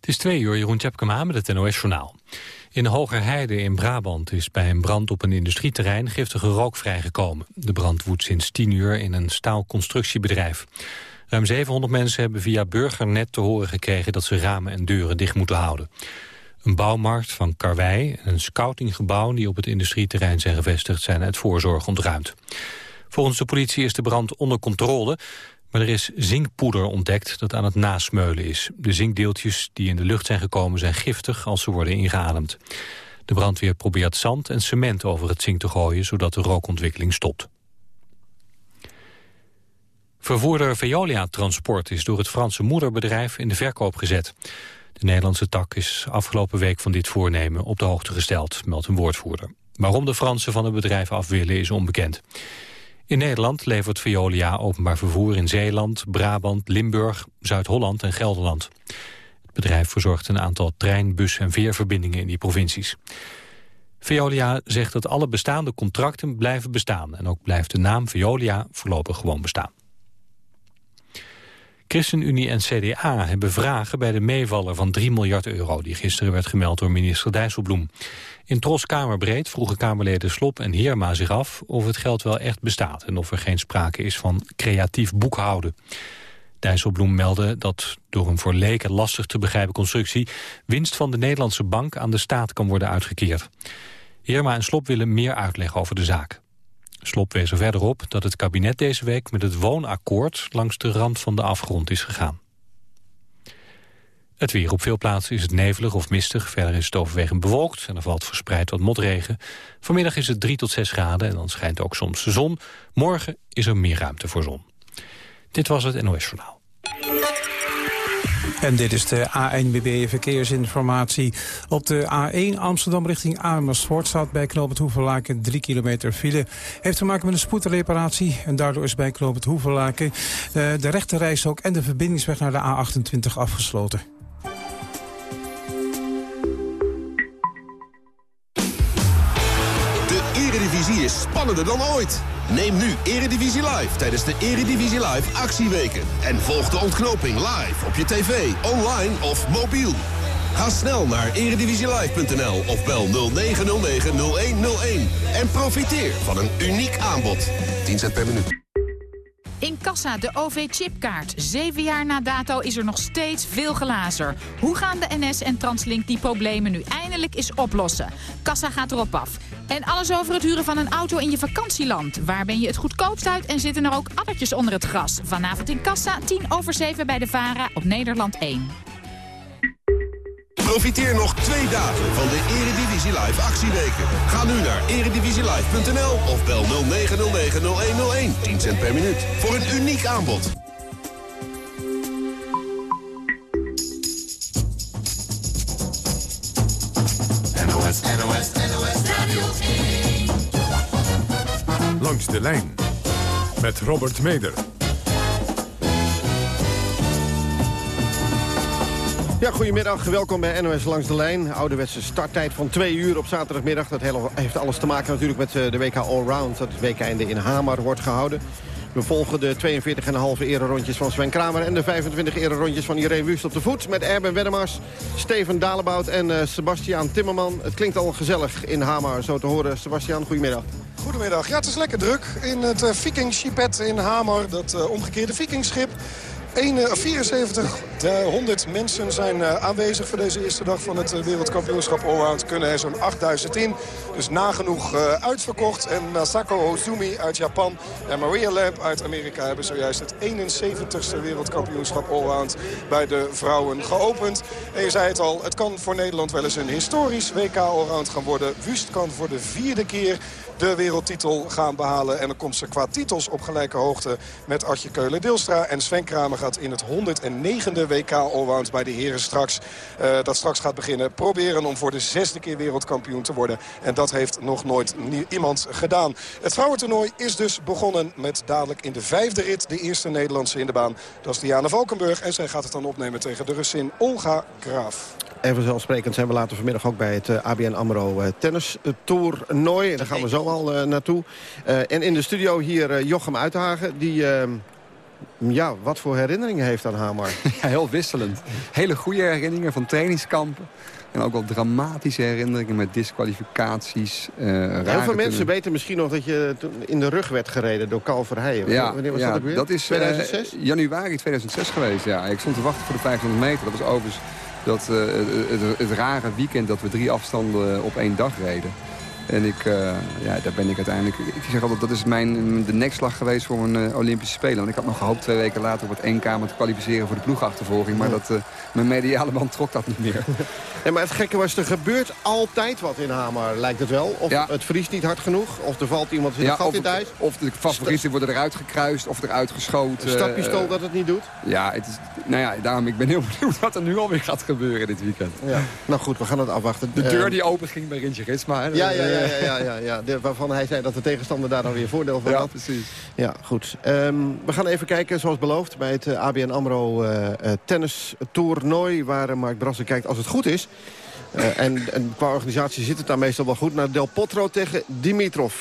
Het is twee uur, Jeroen Tjepkema met het NOS-journaal. In Hogerheide in Brabant is bij een brand op een industrieterrein giftige rook vrijgekomen. De brand woedt sinds tien uur in een staalconstructiebedrijf. Ruim 700 mensen hebben via Burgernet te horen gekregen dat ze ramen en deuren dicht moeten houden. Een bouwmarkt van Karwei en een scoutinggebouw die op het industrieterrein zijn gevestigd zijn uit voorzorg ontruimd. Volgens de politie is de brand onder controle, maar er is zinkpoeder ontdekt dat aan het nasmeulen is. De zinkdeeltjes die in de lucht zijn gekomen zijn giftig als ze worden ingeademd. De brandweer probeert zand en cement over het zink te gooien... zodat de rookontwikkeling stopt. Vervoerder Veolia Transport is door het Franse moederbedrijf in de verkoop gezet. De Nederlandse tak is afgelopen week van dit voornemen op de hoogte gesteld, meldt een woordvoerder. Waarom de Fransen van het bedrijf af willen is onbekend. In Nederland levert Veolia openbaar vervoer in Zeeland, Brabant, Limburg, Zuid-Holland en Gelderland. Het bedrijf verzorgt een aantal trein-, bus- en veerverbindingen in die provincies. Veolia zegt dat alle bestaande contracten blijven bestaan... en ook blijft de naam Veolia voorlopig gewoon bestaan. ChristenUnie en CDA hebben vragen bij de meevaller van 3 miljard euro... die gisteren werd gemeld door minister Dijsselbloem. In Tros Kamerbreed vroegen Kamerleden Slop en Heerma zich af... of het geld wel echt bestaat en of er geen sprake is van creatief boekhouden. Dijsselbloem meldde dat door een voor leken lastig te begrijpen constructie... winst van de Nederlandse bank aan de staat kan worden uitgekeerd. Heerma en Slop willen meer uitleg over de zaak. Slop wees er verder op dat het kabinet deze week met het woonakkoord langs de rand van de afgrond is gegaan. Het weer op veel plaatsen is het nevelig of mistig. Verder is het overwegend bewolkt en er valt verspreid wat motregen. Vanmiddag is het 3 tot 6 graden en dan schijnt ook soms de zon. Morgen is er meer ruimte voor zon. Dit was het NOS Journaal. En dit is de ANBB Verkeersinformatie. Op de A1 Amsterdam richting Amersfoort staat bij Knoop het Hoevelaken 3 kilometer file. Heeft te maken met een spoedreparatie en daardoor is bij Knoop het Hoevelaken uh, de rechterreis en de verbindingsweg naar de A28 afgesloten. Spannender dan ooit. Neem nu Eredivisie Live tijdens de Eredivisie Live actieweken. En volg de ontknoping live op je tv, online of mobiel. Ga snel naar eredivisielive.nl of bel 0909-0101. En profiteer van een uniek aanbod. 10 cent per minuut. In Kassa, de OV-chipkaart. Zeven jaar na dato is er nog steeds veel glazer. Hoe gaan de NS en Translink die problemen nu eindelijk eens oplossen? Kassa gaat erop af. En alles over het huren van een auto in je vakantieland. Waar ben je het goedkoopst uit en zitten er ook addertjes onder het gras? Vanavond in Kassa, 10 over 7 bij de VARA op Nederland 1. Profiteer nog twee dagen van de Eredivisie Live actieweken. Ga nu naar eredivisielive.nl of bel 0909-0101. 10 cent per minuut. Voor een uniek aanbod. NOS, NOS, NOS Radio 1. Langs de lijn. Met Robert Meder. Ja, goedemiddag. Welkom bij NOS Langs de Lijn. Ouderwetse starttijd van twee uur op zaterdagmiddag. Dat heeft alles te maken natuurlijk met eh, de WK Allround. Dat het weekende in Hamar wordt gehouden. We volgen de 42,5 rondjes van Sven Kramer... en de 25 rondjes van Irene Wust op de voet... met Erben Weddemars, Steven Dalebout en uh, Sebastiaan Timmerman. Het klinkt al gezellig in Hamar, zo te horen. Sebastiaan, goedemiddag. Goedemiddag. Ja, het is lekker druk in het uh, Viking Shipet in Hamar. Dat uh, omgekeerde vikingschip. 74 100 mensen zijn eh, aanwezig voor deze eerste dag van het eh, wereldkampioenschap Allround. Kunnen er zo'n 8000 in. Dus nagenoeg uh, uitverkocht. En Masako Ozumi uit Japan en Maria Lamp uit Amerika hebben zojuist het 71ste wereldkampioenschap Allround bij de vrouwen geopend. En je zei het al, het kan voor Nederland wel eens een historisch WK Allround gaan worden. Wust kan voor de vierde keer de wereldtitel gaan behalen. En dan komt ze qua titels op gelijke hoogte met Artje Keulen-Dilstra. En Sven Kramer gaat in het 109e WK Allround bij de heren straks. Uh, dat straks gaat beginnen. Proberen om voor de zesde keer wereldkampioen te worden. En dat heeft nog nooit iemand gedaan. Het vrouwentoernooi is dus begonnen met dadelijk in de vijfde rit... de eerste Nederlandse in de baan. Dat is Diana Valkenburg. En zij gaat het dan opnemen tegen de Russin Olga Graaf. En vanzelfsprekend zijn we later vanmiddag ook bij het eh, ABN AMRO uh, tennis toernooi. Daar gaan we zo al uh, naartoe. en in de studio hier Jochem Uithagen. Die ja, wat voor herinneringen heeft aan Hamar? Ja, heel wisselend. Hele goede herinneringen van trainingskampen. En ook wel dramatische herinneringen met disqualificaties. Uh, Heel veel mensen weten misschien nog dat je in de rug werd gereden door Carl Verheijen. Ja, Wanneer was ja, dat ook weer? Dat is 2006? Uh, januari 2006 geweest, ja. Ik stond te wachten voor de 500 meter. Dat was overigens dat, uh, het, het, rare weekend dat we drie afstanden op één dag reden. En ik, uh, ja, daar ben ik uiteindelijk... Ik zeg altijd, dat is mijn, de nekslag geweest voor een uh, Olympische Spelen. Want ik had nog gehoopt twee weken later op het NK te kwalificeren voor de ploegachtervolging. Maar dat, uh, mijn mediale band trok dat niet meer. Ja, maar het gekke was, er gebeurt altijd wat in Hamer, lijkt het wel. Of ja. het vriest niet hard genoeg, of er valt iemand in ja, gat in het Of de favorieten worden eruit gekruist, of eruit geschoten. Een stappistool dat het niet doet? Ja, het is, nou ja, daarom ik ben heel benieuwd wat er nu alweer gaat gebeuren dit weekend. Ja. Nou goed, we gaan het afwachten. De deur die open ging bij Rintje Ritsma. Ja, ja, ja, ja, ja, ja, De, waarvan hij zei dat de tegenstander daar dan weer voordeel van had. Ja, precies. Ja, goed. Um, we gaan even kijken, zoals beloofd, bij het ABN AMRO uh, tennis toernooi... waar Mark Brassen kijkt als het goed is... Uh, en, en, qua organisatie zit het daar meestal wel goed. Naar Del Potro tegen Dimitrov.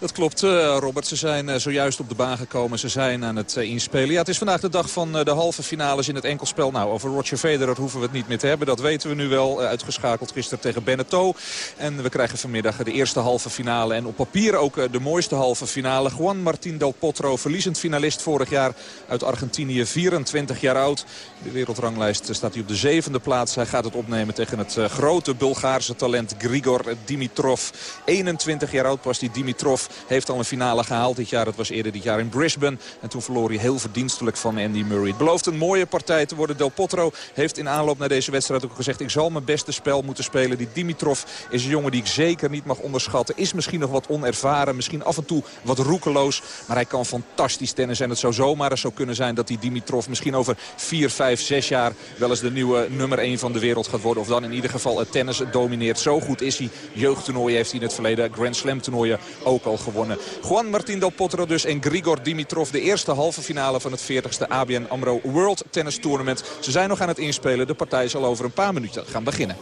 Dat klopt, uh, Robert. Ze zijn uh, zojuist op de baan gekomen. Ze zijn aan het uh, inspelen. Ja, het is vandaag de dag van de halve finales in het enkelspel. Nou, over Roger Federer hoeven we het niet meer te hebben. Dat weten we nu wel. uitgeschakeld gisteren tegen Beneteau. En we krijgen vanmiddag de eerste halve finale. En op papier ook de mooiste halve finale. Juan Martín Del Potro, verliezend finalist vorig jaar uit Argentinië. 24 jaar oud. De wereldranglijst staat hij op de zevende plaats. Hij gaat het opnemen tegen het grote Bulgaarse talent Grigor Dimitrov. 21 jaar oud was die Dimitrov. Heeft al een finale gehaald dit jaar. Dat was eerder dit jaar in Brisbane. En toen verloor hij heel verdienstelijk van Andy Murray. Het belooft een mooie partij te worden. Del Potro heeft in aanloop naar deze wedstrijd ook gezegd... ik zal mijn beste spel moeten spelen. Die Dimitrov is een jongen die ik zeker niet mag onderschatten. Is misschien nog wat onervaren. Misschien af en toe wat roekeloos. Maar hij kan fantastisch tennis. En het zou zomaar eens zo kunnen zijn dat die Dimitrov... misschien over 4, 5, 6 jaar wel eens de nieuwe nummer 1 van de wereld gaat worden. Of dan in ieder geval het tennis domineert. Zo goed is hij. Jeugdtoernooien heeft hij in het verleden. Grand Slam toernooien ook al gewonnen. Juan Martín Del Potro dus en Grigor Dimitrov. De eerste halve finale van het 40ste ABN AMRO World Tennis Tournament. Ze zijn nog aan het inspelen. De partij zal over een paar minuten gaan beginnen.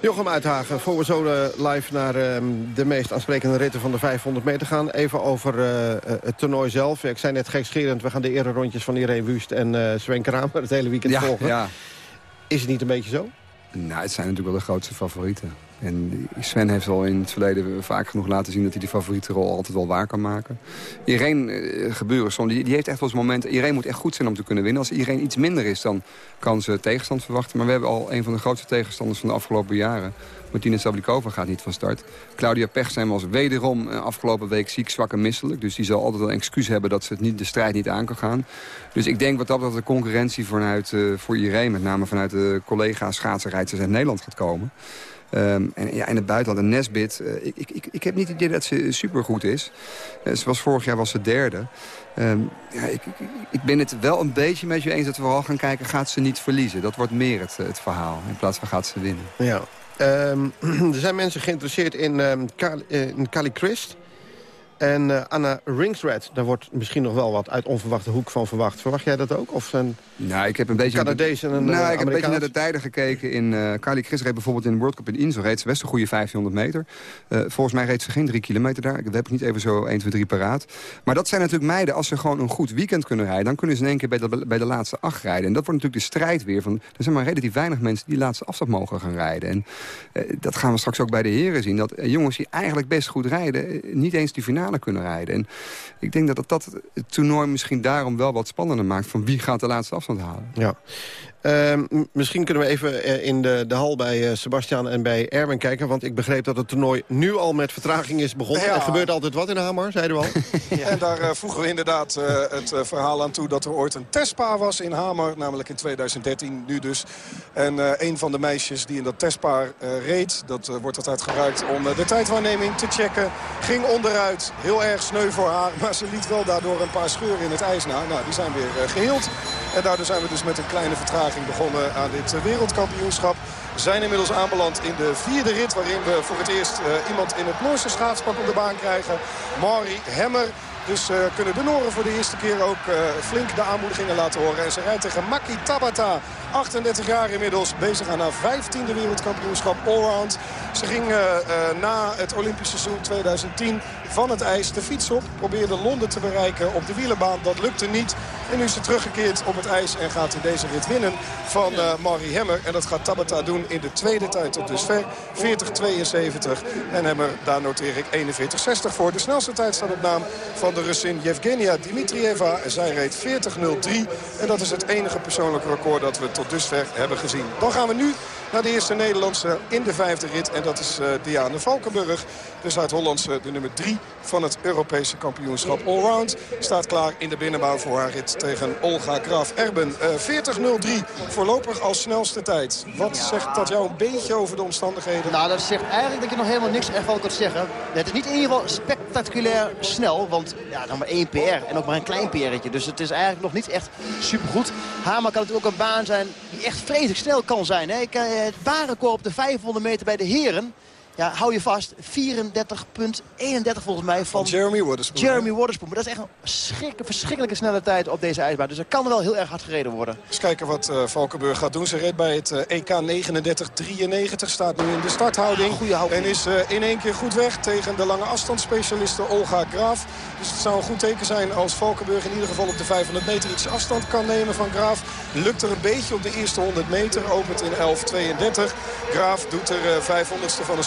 Jochem Uithagen, voor we zo eh, live naar uh, de meest aansprekende ritten van de 500 meter gaan. Even over uh, het toernooi zelf. Ik zei net gekscherend, we gaan de eerder rondjes van Irene Wust en Sven Kramer het hele weekend ja, volgen. Ja. Is het niet een beetje zo? Nou, het zijn natuurlijk wel de grootste favorieten. En Sven heeft al in het verleden vaak genoeg laten zien... dat hij die favoriete rol altijd wel waar kan maken. Irene uh, gebeuren, die, die heeft echt wel eens momenten... Iedereen moet echt goed zijn om te kunnen winnen. Als iedereen iets minder is, dan kan ze tegenstand verwachten. Maar we hebben al een van de grootste tegenstanders van de afgelopen jaren. Martina Sablikova gaat niet van start. Claudia Pechstein was wederom uh, afgelopen week ziek, zwak en misselijk. Dus die zal altijd wel een excuus hebben dat ze het niet, de strijd niet aan kan gaan. Dus ik denk wat dat dat de concurrentie vanuit, uh, voor Irene... met name vanuit de collega's schaatsenrijders uit Nederland gaat komen... Um, en ja, in het buitenland, een Nesbit. Uh, ik, ik, ik heb niet het idee dat ze supergoed is. Ze was vorig jaar was ze derde. Um, ja, ik, ik, ik, ben het wel een beetje met je eens dat we vooral gaan kijken... gaat ze niet verliezen? Dat wordt meer het, het verhaal. In plaats van gaat ze winnen. Ja. Um, er zijn mensen geïnteresseerd in, Kali, in Cali Christ. En uh, Anna Ringsred, daar wordt misschien nog wel wat uit onverwachte hoek van verwacht. Verwacht jij dat ook? Of zijn nou, ik heb een beetje Canadees en een Nou, uh, ik heb een beetje naar de tijden gekeken. In uh, Kylie Chris reed bijvoorbeeld in de World Cup in Insel. Reed ze best een goede 1500 meter. Volgens mij reed ze geen drie kilometer daar. Dat heb ik niet even zo 1, 2, 3 paraat. Maar dat zijn natuurlijk meiden. Als ze gewoon een goed weekend kunnen rijden... dan kunnen ze in één keer bij de, bij de laatste acht rijden. En dat wordt natuurlijk de strijd weer. Van, er zijn maar relatief weinig mensen die de laatste afstand mogen gaan rijden. En dat gaan we straks ook bij de heren zien. Dat jongens die eigenlijk best goed rijden... niet eens die finale kunnen rijden. En ik denk dat, dat dat het toernooi misschien daarom wel wat spannender maakt... van wie gaat de laatste afstand halen. Ja. Uh, misschien kunnen we even uh, in de, de hal bij uh, Sebastian en bij Erwin kijken. Want ik begreep dat het toernooi nu al met vertraging is begonnen. Ja. Er gebeurt altijd wat in Hamar, zeiden we al. ja. En daar uh, voegen we inderdaad het verhaal aan toe dat er ooit een testpaar was in Hamar. Namelijk in 2013, nu dus. En een van de meisjes die in dat testpaar reed, dat wordt altijd gebruikt om de tijdwaarneming te checken. Ging onderuit, heel erg sneu voor haar. Maar ze liet wel daardoor een paar scheuren in het ijs na. Nou, die zijn weer geheeld. En daardoor zijn we dus met een kleine vertraging begonnen aan dit wereldkampioenschap. We zijn inmiddels aanbeland in de vierde rit waarin we voor het eerst uh, iemand in het Noorse schaatspak op de baan krijgen. Mari Hemmer. Dus uh, kunnen de Noren voor de eerste keer ook uh, flink de aanmoedigingen laten horen. En ze rijdt tegen Maki Tabata 38 jaar inmiddels. Bezig aan haar 15e wereldkampioenschap allround. Ze ging uh, na het Olympische seizoen 2010 van het ijs de fiets op. Probeerde Londen te bereiken op de wielenbaan. Dat lukte niet. En nu is ze teruggekeerd op het ijs en gaat in deze rit winnen van uh, Marie Hemmer. En dat gaat Tabata doen in de tweede tijd tot dusver. 40-72. En Hemmer, daar noteer ik 41-60 voor. De snelste tijd staat op naam van de Russin Yevgenia Dimitrieva. Zij reed 40-03. En dat is het enige persoonlijke record dat we tot dusver hebben gezien. Dan gaan we nu naar de eerste Nederlandse in de vijfde rit. En dat is uh, Diane Valkenburg. De Zuid-Hollandse, de nummer drie van het Europese kampioenschap Allround. Staat klaar in de binnenbaan voor haar rit tegen Olga Graf Erben. Uh, 40.03 voorlopig als snelste tijd. Wat zegt dat jou een beetje over de omstandigheden? Nou, dat zegt eigenlijk dat je nog helemaal niks echt van kunt zeggen. Het is niet in ieder geval spectaculair snel. Want ja, dan maar één PR en ook maar een klein PR'tje. Dus het is eigenlijk nog niet echt supergoed. Hamer kan het ook een baan zijn die echt vreselijk snel kan zijn. Ik, het baanrecord op de 500 meter bij de heren ja, hou je vast, 34,31 volgens mij van, Jeremy Waterspoon. Jeremy Waterspoon. Maar dat is echt een verschrikkelijke, verschrikkelijke snelle tijd op deze ijsbaan. Dus er kan wel heel erg hard gereden worden. Eens kijken wat uh, Valkenburg gaat doen. Ze reed bij het uh, EK 39-93. Staat nu in de starthouding. Goeie en is uh, in één keer goed weg tegen de lange afstandsspecialiste Olga Graaf. Dus het zou een goed teken zijn als Valkenburg in ieder geval op de 500 meter iets afstand kan nemen van Graaf. Lukt er een beetje op de eerste 100 meter. Opent in 11.32. Graaf doet er 500ste van een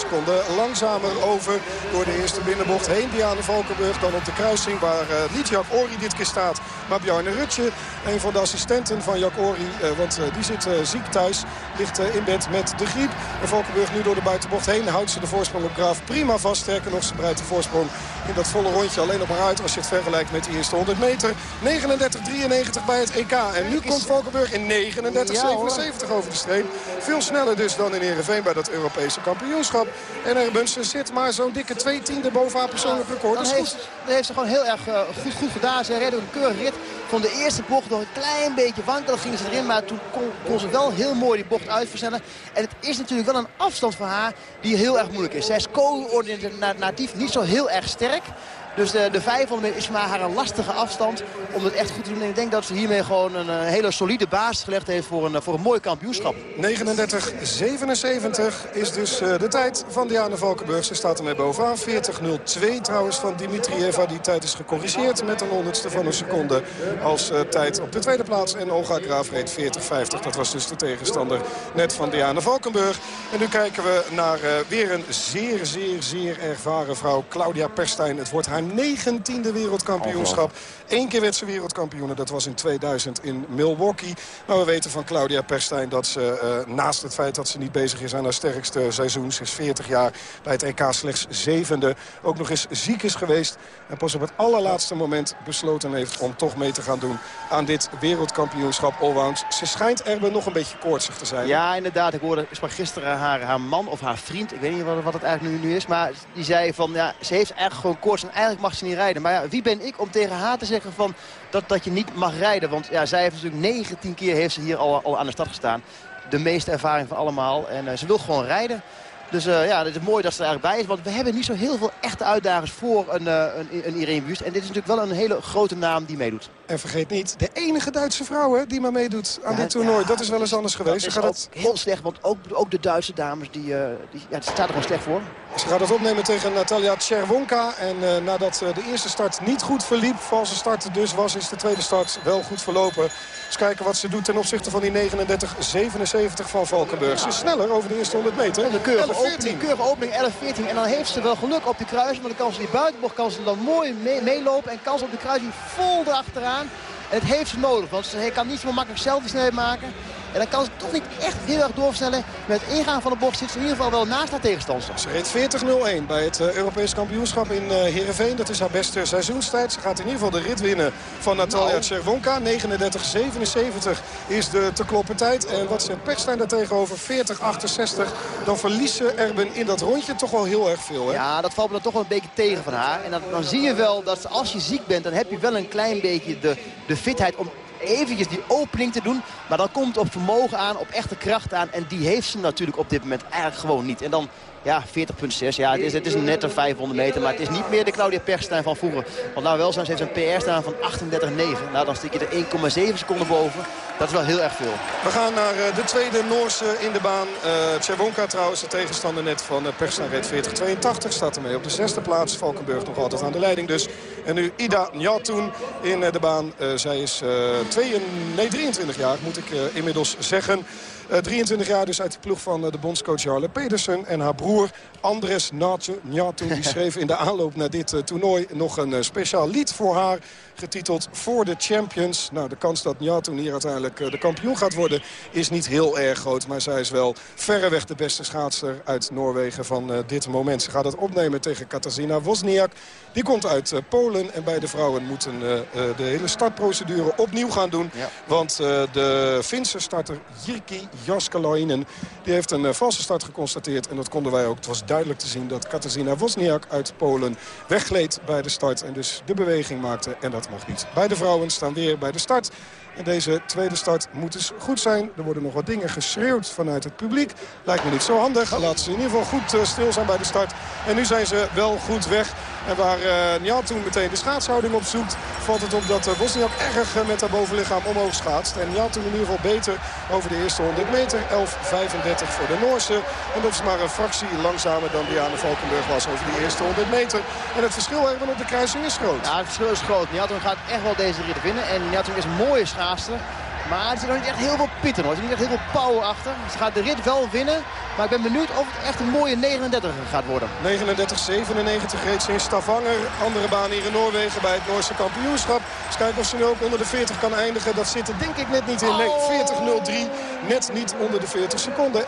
langzamer over door de eerste binnenbocht heen. Diana Valkenburg dan op de kruising waar uh, niet Jack Ori dit keer staat. Maar Bjarne Rutje, een van de assistenten van Jack Ori. Uh, want uh, die zit ziek thuis, ligt in bed met de griep. En Valkenburg nu door de buitenbocht heen houdt ze de voorsprong op Graaf prima vast. Sterker nog, ze breidt de voorsprong in dat volle rondje alleen op haar uit. Als je het vergelijkt met die eerste 100 meter. 39-93 bij het EK. En nu komt Valkenburg in 39-77 over de streep. Veel sneller dus dan in Ereveen bij dat Europese kampioenschap. En Erbensen zit maar zo'n dikke twee tiende boven haar persoonlijk record. Dat, heeft, dat heeft ze gewoon heel erg uh, goed, goed gedaan. Ze ook een keurige rit. Van de eerste bocht nog een klein beetje wankelen gingen ze erin. Maar toen kon, kon, ze wel heel mooi die bocht uitversnellen. En het is natuurlijk wel een afstand voor haar die heel erg moeilijk is. Zij is coördinatief niet zo heel erg sterk. Dus de, de 500 meter is voor haar een lastige afstand om het echt goed te doen. En ik denk dat ze hiermee gewoon een, een hele solide basis gelegd heeft voor een, voor een mooi kampioenschap. 39-77 is dus uh, de tijd van Diana Valkenburg. Ze staat ermee bovenaan. 40-02 trouwens van Dimitrieva. Die tijd is gecorrigeerd met een honderdste van een seconde als tijd op de tweede plaats. En Olga Graaf reed 40-50. Dat was dus de tegenstander net van Diana Valkenburg. En nu kijken we naar weer een zeer, zeer, zeer ervaren vrouw. Claudia Perstijn. Het wordt haar 19e wereldkampioenschap. Eén keer werd ze wereldkampioen. Dat was in 2000 in Milwaukee. Maar we weten van Claudia Perstijn dat ze uh, naast het feit dat ze niet bezig is aan haar sterkste seizoen. Ze is 40 jaar bij het EK slechts zevende. Ook nog eens ziek is geweest. En pas op het allerlaatste moment besloten heeft om toch mee te gaan doen aan dit wereldkampioenschap allround. Ze schijnt er nog een beetje koortsig te zijn. Ja, inderdaad. Ik hoorde ik sprak gisteren haar, haar man of haar vriend. Ik weet niet wat, wat het eigenlijk nu, nu is. Maar die zei van, ja, ze heeft eigenlijk gewoon koorts. En eigenlijk mag ze niet rijden. Maar ja, wie ben ik om tegen haar te zeggen van dat, dat je niet mag rijden? Want ja, zij heeft natuurlijk 19 keer heeft ze hier al, al aan de start gestaan. De meeste ervaring van allemaal. En uh, ze wil gewoon rijden. Dus uh, ja, het is mooi dat ze er eigenlijk bij is. Want we hebben niet zo heel veel echte uitdagers voor een, uh, een, een Irene Wust. En dit is natuurlijk wel een hele grote naam die meedoet. En vergeet niet, de enige Duitse vrouw hè, die maar meedoet aan ja, dit toernooi. Ja, dat is wel eens anders geweest. Dat is gaat het... heel slecht, want ook, ook de Duitse dames, die, uh, die, ja, die staat er gewoon slecht voor. Ze gaat het opnemen tegen Natalia Tcherwonka. En nadat de eerste start niet goed verliep, valse start dus was, is de tweede start wel goed verlopen. Eens kijken wat ze doet ten opzichte van die 39-77 van Valkenburg. Ze is sneller over de eerste 100 meter. De keurige opening, keurige opening 11-14. En dan heeft ze wel geluk op die kruising. Maar dan kan ze die buitenbocht kan ze dan mooi mee, meelopen. En kan ze op de kruising vol erachteraan. En het heeft ze nodig, want ze kan niet zo makkelijk zelf die snelheid maken. En dan kan ze toch niet echt heel erg doorversnellen. Met het ingaan van de bocht zit ze in ieder geval wel naast haar tegenstander. Ze reed 40-01 bij het uh, Europees kampioenschap in uh, Heerenveen. Dat is haar beste seizoenstijd. Ze gaat in ieder geval de rit winnen van Natalia nou. Czerwonka. 39-77 is de te kloppen tijd. En wat Perstijn daar tegenover? 40-68. Dan verliest ze Erben in dat rondje toch wel heel erg veel. Hè? Ja, dat valt me dan toch wel een beetje tegen van haar. En dan, dan zie je wel dat als je ziek bent, dan heb je wel een klein beetje de, de fitheid om eventjes die opening te doen. Maar dan komt op vermogen aan, op echte kracht aan. En die heeft ze natuurlijk op dit moment eigenlijk gewoon niet. En dan ja, 40,6. Ja, het is, het is net een 500 meter. Maar het is niet meer de Claudia Perstijn van vroeger. Want nou wel zijn, ze heeft een PR staan van 38,9. Nou, dan stik je er 1,7 seconden boven. Dat is wel heel erg veel. We gaan naar eh, de tweede Noorse in de baan. Uh, trouwens, de tegenstander net van Persna reed 40-82. Staat ermee op de zesde plaats. Valkenburg nog altijd aan de leiding dus. En nu Ida Njatoen in de baan. zij is 2, nee, 23 jaar, moet ik inmiddels zeggen. 23 jaar dus uit de ploeg van de bondscoach Jarle Pedersen. En haar broer Andres Njatoen die schreef in de aanloop naar dit toernooi nog een speciaal lied voor haar getiteld voor de Champions. Nou, de kans dat Njatoen hier uiteindelijk de kampioen gaat worden is niet heel erg groot. Maar zij is wel verreweg de beste schaatser uit Noorwegen van dit moment. Ze gaat het opnemen tegen Katarzyna Wozniak. Die komt uit Polen en bij de vrouwen moeten de hele startprocedure opnieuw gaan doen. Ja. Want de Finse starter Jirki Jaskalainen die heeft een valse start geconstateerd. En dat konden wij ook. Het was duidelijk te zien dat Katarzyna Wozniak uit Polen weggleed bij de start. En dus de beweging maakte en dat mocht niet. Beide vrouwen staan weer bij de start. En deze tweede start moet dus goed zijn. Er worden nog wat dingen geschreeuwd vanuit het publiek. Lijkt me niet zo handig. Laten ze in ieder geval goed uh, stil zijn bij de start. En nu zijn ze wel goed weg. En waar uh, toen meteen de schaatshouding opzoekt... valt het op dat Bosniak erg uh, met haar bovenlichaam omhoog schaatst. En toen in ieder geval beter over de eerste 100 meter. 11.35 voor de Noorse. En dat is maar een fractie langzamer dan Diana Valkenburg was over die eerste 100 meter. En het verschil even op de kruising is groot. Ja, het verschil is groot. Njatun gaat echt wel deze rit winnen. En Njatun is mooie schaats maar er zit nog niet echt heel veel pitten hoor. Er zit niet echt heel veel power achter. Ze gaat de rit wel winnen. Maar ik ben benieuwd of het echt een mooie 39 gaat worden. 39-97 reed ze in Stavanger. Andere baan hier in Noorwegen bij het Noorse kampioenschap. Eens kijken of ze nu ook onder de 40 kan eindigen. Dat zit er denk ik net niet in. Nee, 40-03. Net niet onder de 40 seconden. 41-11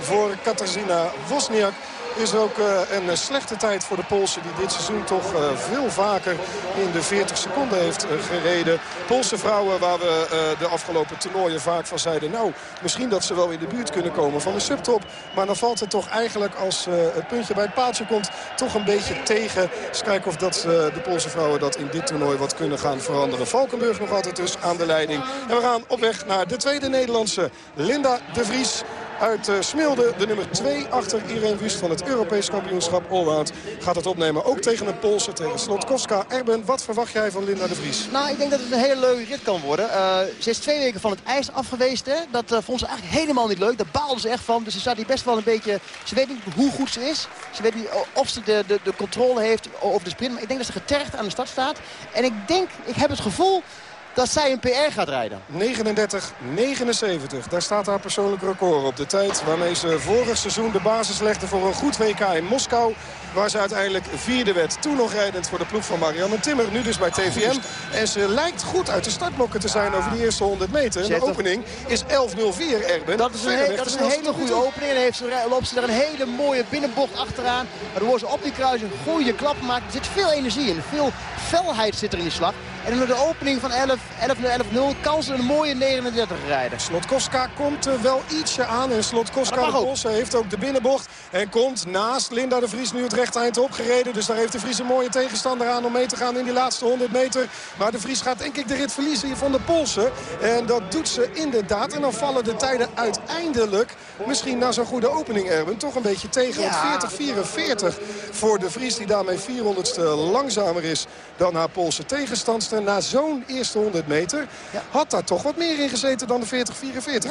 voor Katarzyna Wozniak is ook uh, een eh, slechte tijd voor de Poolse die dit seizoen toch uh, veel vaker in de 40 seconden heeft gereden. Poolse vrouwen waar we de afgelopen toernooien vaak van zeiden... nou, misschien dat ze wel in de buurt kunnen komen van de subtop. Maar dan valt het toch eigenlijk als het puntje bij het paaltje komt toch een beetje tegen. Eens kijken of dat, de Poolse vrouwen dat in dit toernooi wat kunnen gaan veranderen. Valkenburg nog altijd dus aan de leiding. En we gaan op weg naar de tweede Nederlandse, Linda de Vries uit uh, Smilde. De nummer 2 achter Irene Wust van het Europees kampioenschap Allround. Gaat het opnemen ook tegen een Poolse, tegen Slotkowska. Erben, wat verwacht jij van Linda de Vries? Nou, ik denk dat het een hele leuke rit kan worden. Uh, ze is twee weken van het ijs af geweest. Hè? Dat uh, vond ze eigenlijk helemaal niet leuk. Daar baalde ze echt van. Dus ze staat hier best wel een beetje... Ze weet niet hoe goed ze is. Ze weet niet of ze de, de, de controle heeft over de sprint. Maar ik denk dat ze getergd aan de start staat. En ik denk, ik heb het gevoel dat zij een PR gaat rijden. 39-79, daar staat haar persoonlijk record op. De tijd waarmee ze vorig seizoen de basis legde voor een goed WK in Moskou. Waar ze uiteindelijk vierde werd. Toen nog rijdend voor de ploeg van Marianne Timmer. Nu dus bij TVM. En ze lijkt goed uit de startblokken te zijn over die eerste 100 meter. De opening is 11.04 Erben. Dat is een, dat is een hele goede opening. En heeft ze, loopt ze er een hele mooie binnenbocht achteraan. Waardoor ze op die kruising goede klap maakt. Er zit veel energie in. Veel felheid zit er in die slag. En onder de opening van 11, 11 0 kan ze een mooie 39 rijden. Slotkoska komt er wel ietsje aan. En Slotkoska de heeft ook de binnenbocht. En komt naast Linda de Vries nu het rechteind opgereden. Dus daar heeft de Vries een mooie tegenstander aan om mee te gaan in die laatste 100 meter. Maar de Vries gaat denk ik de rit verliezen van de Polsen. En dat doet ze inderdaad. En dan vallen de tijden uiteindelijk, misschien na zo'n goede opening Erben, toch een beetje tegen. Ja. 40-44 voor de Vries die daarmee 400ste langzamer is dan haar Poolse tegenstandster na zo'n eerste 100 meter... had daar toch wat meer in gezeten dan de 40-44,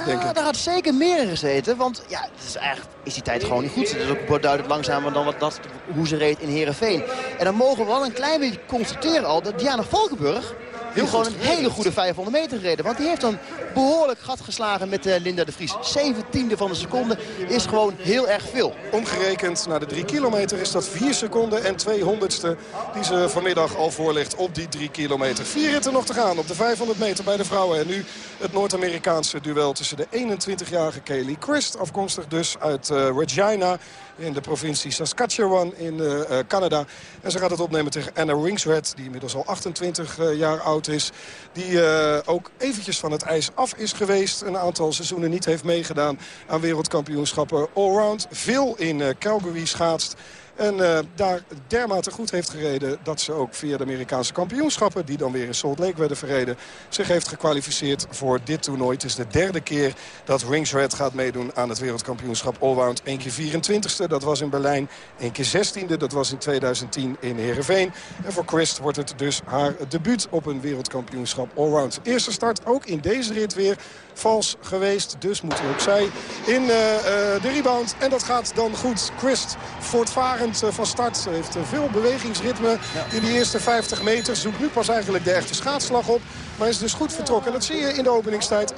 denk ik. daar had zeker meer in gezeten. Want ja, het is eigenlijk is die tijd gewoon niet goed. Het is ook duidelijk langzamer dan wat, dat, hoe ze reed in Heerenveen. En dan mogen we wel een klein beetje constateren al... dat Diana Valkenburg die gewoon een hele goede 500 meter gereden. Want die heeft dan behoorlijk gat geslagen met uh, Linda de Vries. 17e van de seconde is gewoon heel erg veel. Omgerekend naar de 3 kilometer is dat 4 seconden en 200ste die ze vanmiddag al voorlegt op die 3 kilometer. Vier ritten nog te gaan op de 500 meter bij de vrouwen. En nu het Noord-Amerikaanse duel tussen de 21-jarige Kaylee Christ. Afkomstig dus uit uh, Regina in de provincie Saskatchewan in uh, Canada. En ze gaat het opnemen tegen Anna Ringsred, die inmiddels al 28 uh, jaar oud is. Die uh, ook eventjes van het ijs af is geweest. Een aantal seizoenen niet heeft meegedaan aan wereldkampioenschappen allround. Veel in Calgary schaatst. En daar dermate goed heeft gereden dat ze ook via de Amerikaanse kampioenschappen... die dan weer in Salt Lake werden verreden... zich heeft gekwalificeerd voor dit toernooi. Het is de derde keer dat Rings Red gaat meedoen aan het wereldkampioenschap Allround. Eén keer 24ste, dat was in Berlijn. Eén keer 16e, dat was in 2010 in Heerenveen. En voor Christ wordt het dus haar debuut op een wereldkampioenschap Allround. Eerste start ook in deze rit weer vals geweest. Dus moet hij opzij in uh, de rebound. En dat gaat dan goed. Christ voortvarend uh, van start. Ze heeft veel bewegingsritme in die eerste 50 meter. Zoekt nu pas eigenlijk de echte schaatsslag op. Maar is dus goed vertrokken. En dat zie je in de openingstijd 11.03.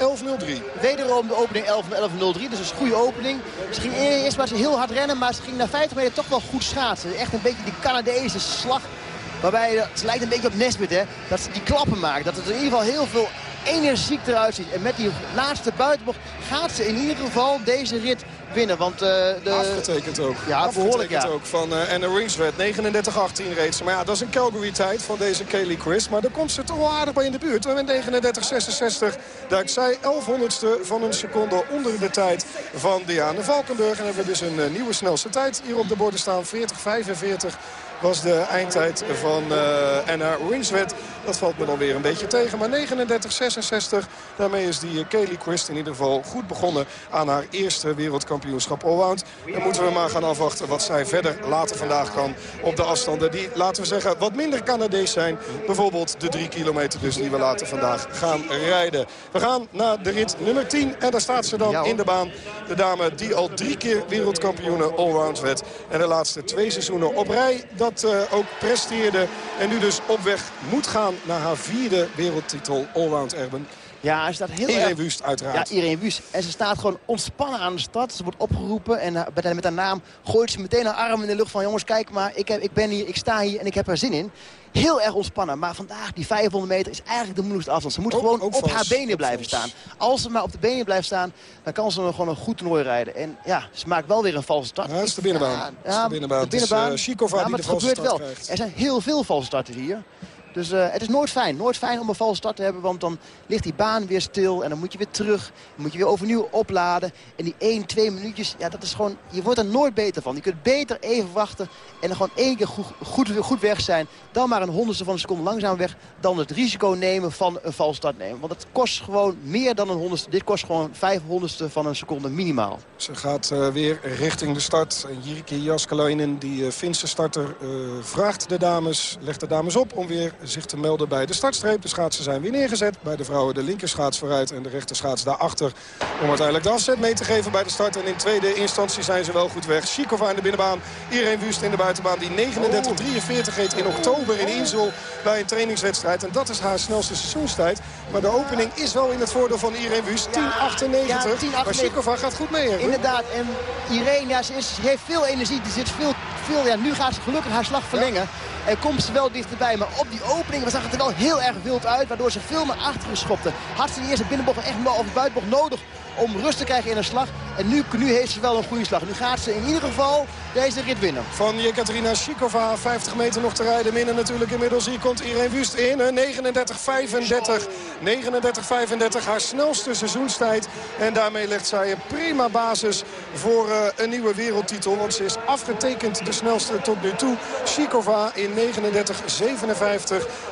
Wederom de opening 11.11.03. Dus een goede opening. Ze ging eerst maar heel hard rennen. Maar ze ging na 50 meter toch wel goed schaatsen. Echt een beetje die Canadese slag. Waarbij het lijkt een beetje op Nesbit, hè. Dat ze die klappen maakt. Dat het in ieder geval heel veel energiek eruit ziet. En met die laatste buitenbocht gaat ze in ieder geval deze rit winnen. Want, uh, de... Afgetekend ook. Ja, Afgetekend ja. ook van uh, Anna Ringsred. 39-18 reeds. Maar ja, dat is een Calgary-tijd van deze Kaylee Chris. Maar daar komt ze toch wel aardig bij in de buurt. Met 39-66 duikt zij 1100ste van een seconde onder de tijd van Diane Valkenburg. En hebben we dus een uh, nieuwe snelste tijd hier op de borden staan. 40-45 was de eindtijd van uh, Anna Ringswet. Dat valt me dan weer een beetje tegen. Maar 39-66, daarmee is die Kaylee Christ in ieder geval goed begonnen aan haar eerste wereldkampioenschap allround. Dan moeten we maar gaan afwachten wat zij verder later vandaag kan op de afstanden. Die, laten we zeggen, wat minder Canadees zijn. Bijvoorbeeld de drie kilometer dus die we later vandaag gaan rijden. We gaan naar de rit nummer 10 en daar staat ze dan in de baan. De dame die al drie keer wereldkampioene allround werd. En de laatste twee seizoenen op rij dat uh, ook presteerde. En nu dus op weg moet gaan naar haar vierde wereldtitel Allround Erben. Ja, ze staat heel Irene erg... Wust, uiteraard. Ja, Irene Wust. En ze staat gewoon ontspannen aan de stad. Ze wordt opgeroepen en uh, met haar naam gooit ze meteen haar arm in de lucht van... jongens, kijk maar, ik, heb, ik ben hier, ik sta hier en ik heb er zin in. Heel erg ontspannen. Maar vandaag, die 500 meter, is eigenlijk de moeilijkste afstand. Ze moet ook, gewoon ook op vals, haar benen blijven staan. Als ze maar op de benen blijft staan, dan kan ze gewoon een goed toernooi rijden. En ja, ze maakt wel weer een valse start. Ja, dat is de binnenbaan. Ja, de binnenbaan. de binnenbaan. Het is, uh, Ja, die maar de het valse gebeurt start wel. krijgt. Er zijn heel veel valse starters hier. Dus uh, het is nooit fijn. Nooit fijn om een valse start te hebben. Want dan ligt die baan weer stil. En dan moet je weer terug. Dan moet je weer overnieuw opladen. En die 1, 2 minuutjes. Ja, dat is gewoon... Je wordt er nooit beter van. Je kunt beter even wachten. En dan gewoon één keer goed, goed, weg zijn. Dan maar een honderdste van een seconde langzaam weg. Dan het risico nemen van een valse start nemen. Want het kost gewoon meer dan een honderdste. Dit kost gewoon vijf honderdste van een seconde minimaal. Ze gaat uh, weer richting de start. Jirki Jaskalainen, die uh, Finse starter, vraagt de dames, legt de dames op om weer zich te melden bij de startstreep. De schaatsen zijn weer neergezet. Bij de vrouwen de linkerschaats vooruit en de rechterschaats daarachter. Om uiteindelijk de afzet mee te geven bij de start. En in tweede instantie zijn ze wel goed weg. Shikova in de binnenbaan, Irene Wust in de buitenbaan. Die 39-43 reed in oktober in Insel bij een trainingswedstrijd. En dat is haar snelste seizoenstijd. Maar de opening is wel in het voordeel van Irene Wust. 10-98. Ja, 10, maar Shikova gaat goed mee. Hè? Inderdaad. En Irene, ja, ze, is, ze heeft veel energie. Er zit veel, veel, ja, nu gaat ze gelukkig haar slag verlengen. En komt ze wel dichterbij. Maar op die opening zag het er wel heel erg wild uit. Waardoor ze veel naar achteren schopte. Had ze die eerste binnenbocht echt of de buitenbocht nodig om rust te krijgen in een slag. En nu, nu heeft ze wel een goede slag. Nu gaat ze in ieder geval deze rit winnen. Van Jekaterina Shikova, 50 meter nog te rijden. Minnen natuurlijk inmiddels. Hier komt Irene Wust in. 39-35. 39-35, haar snelste seizoenstijd. En daarmee legt zij een prima basis voor uh, een nieuwe wereldtitel. Want ze is afgetekend de snelste tot nu toe. Shikova in 39-57.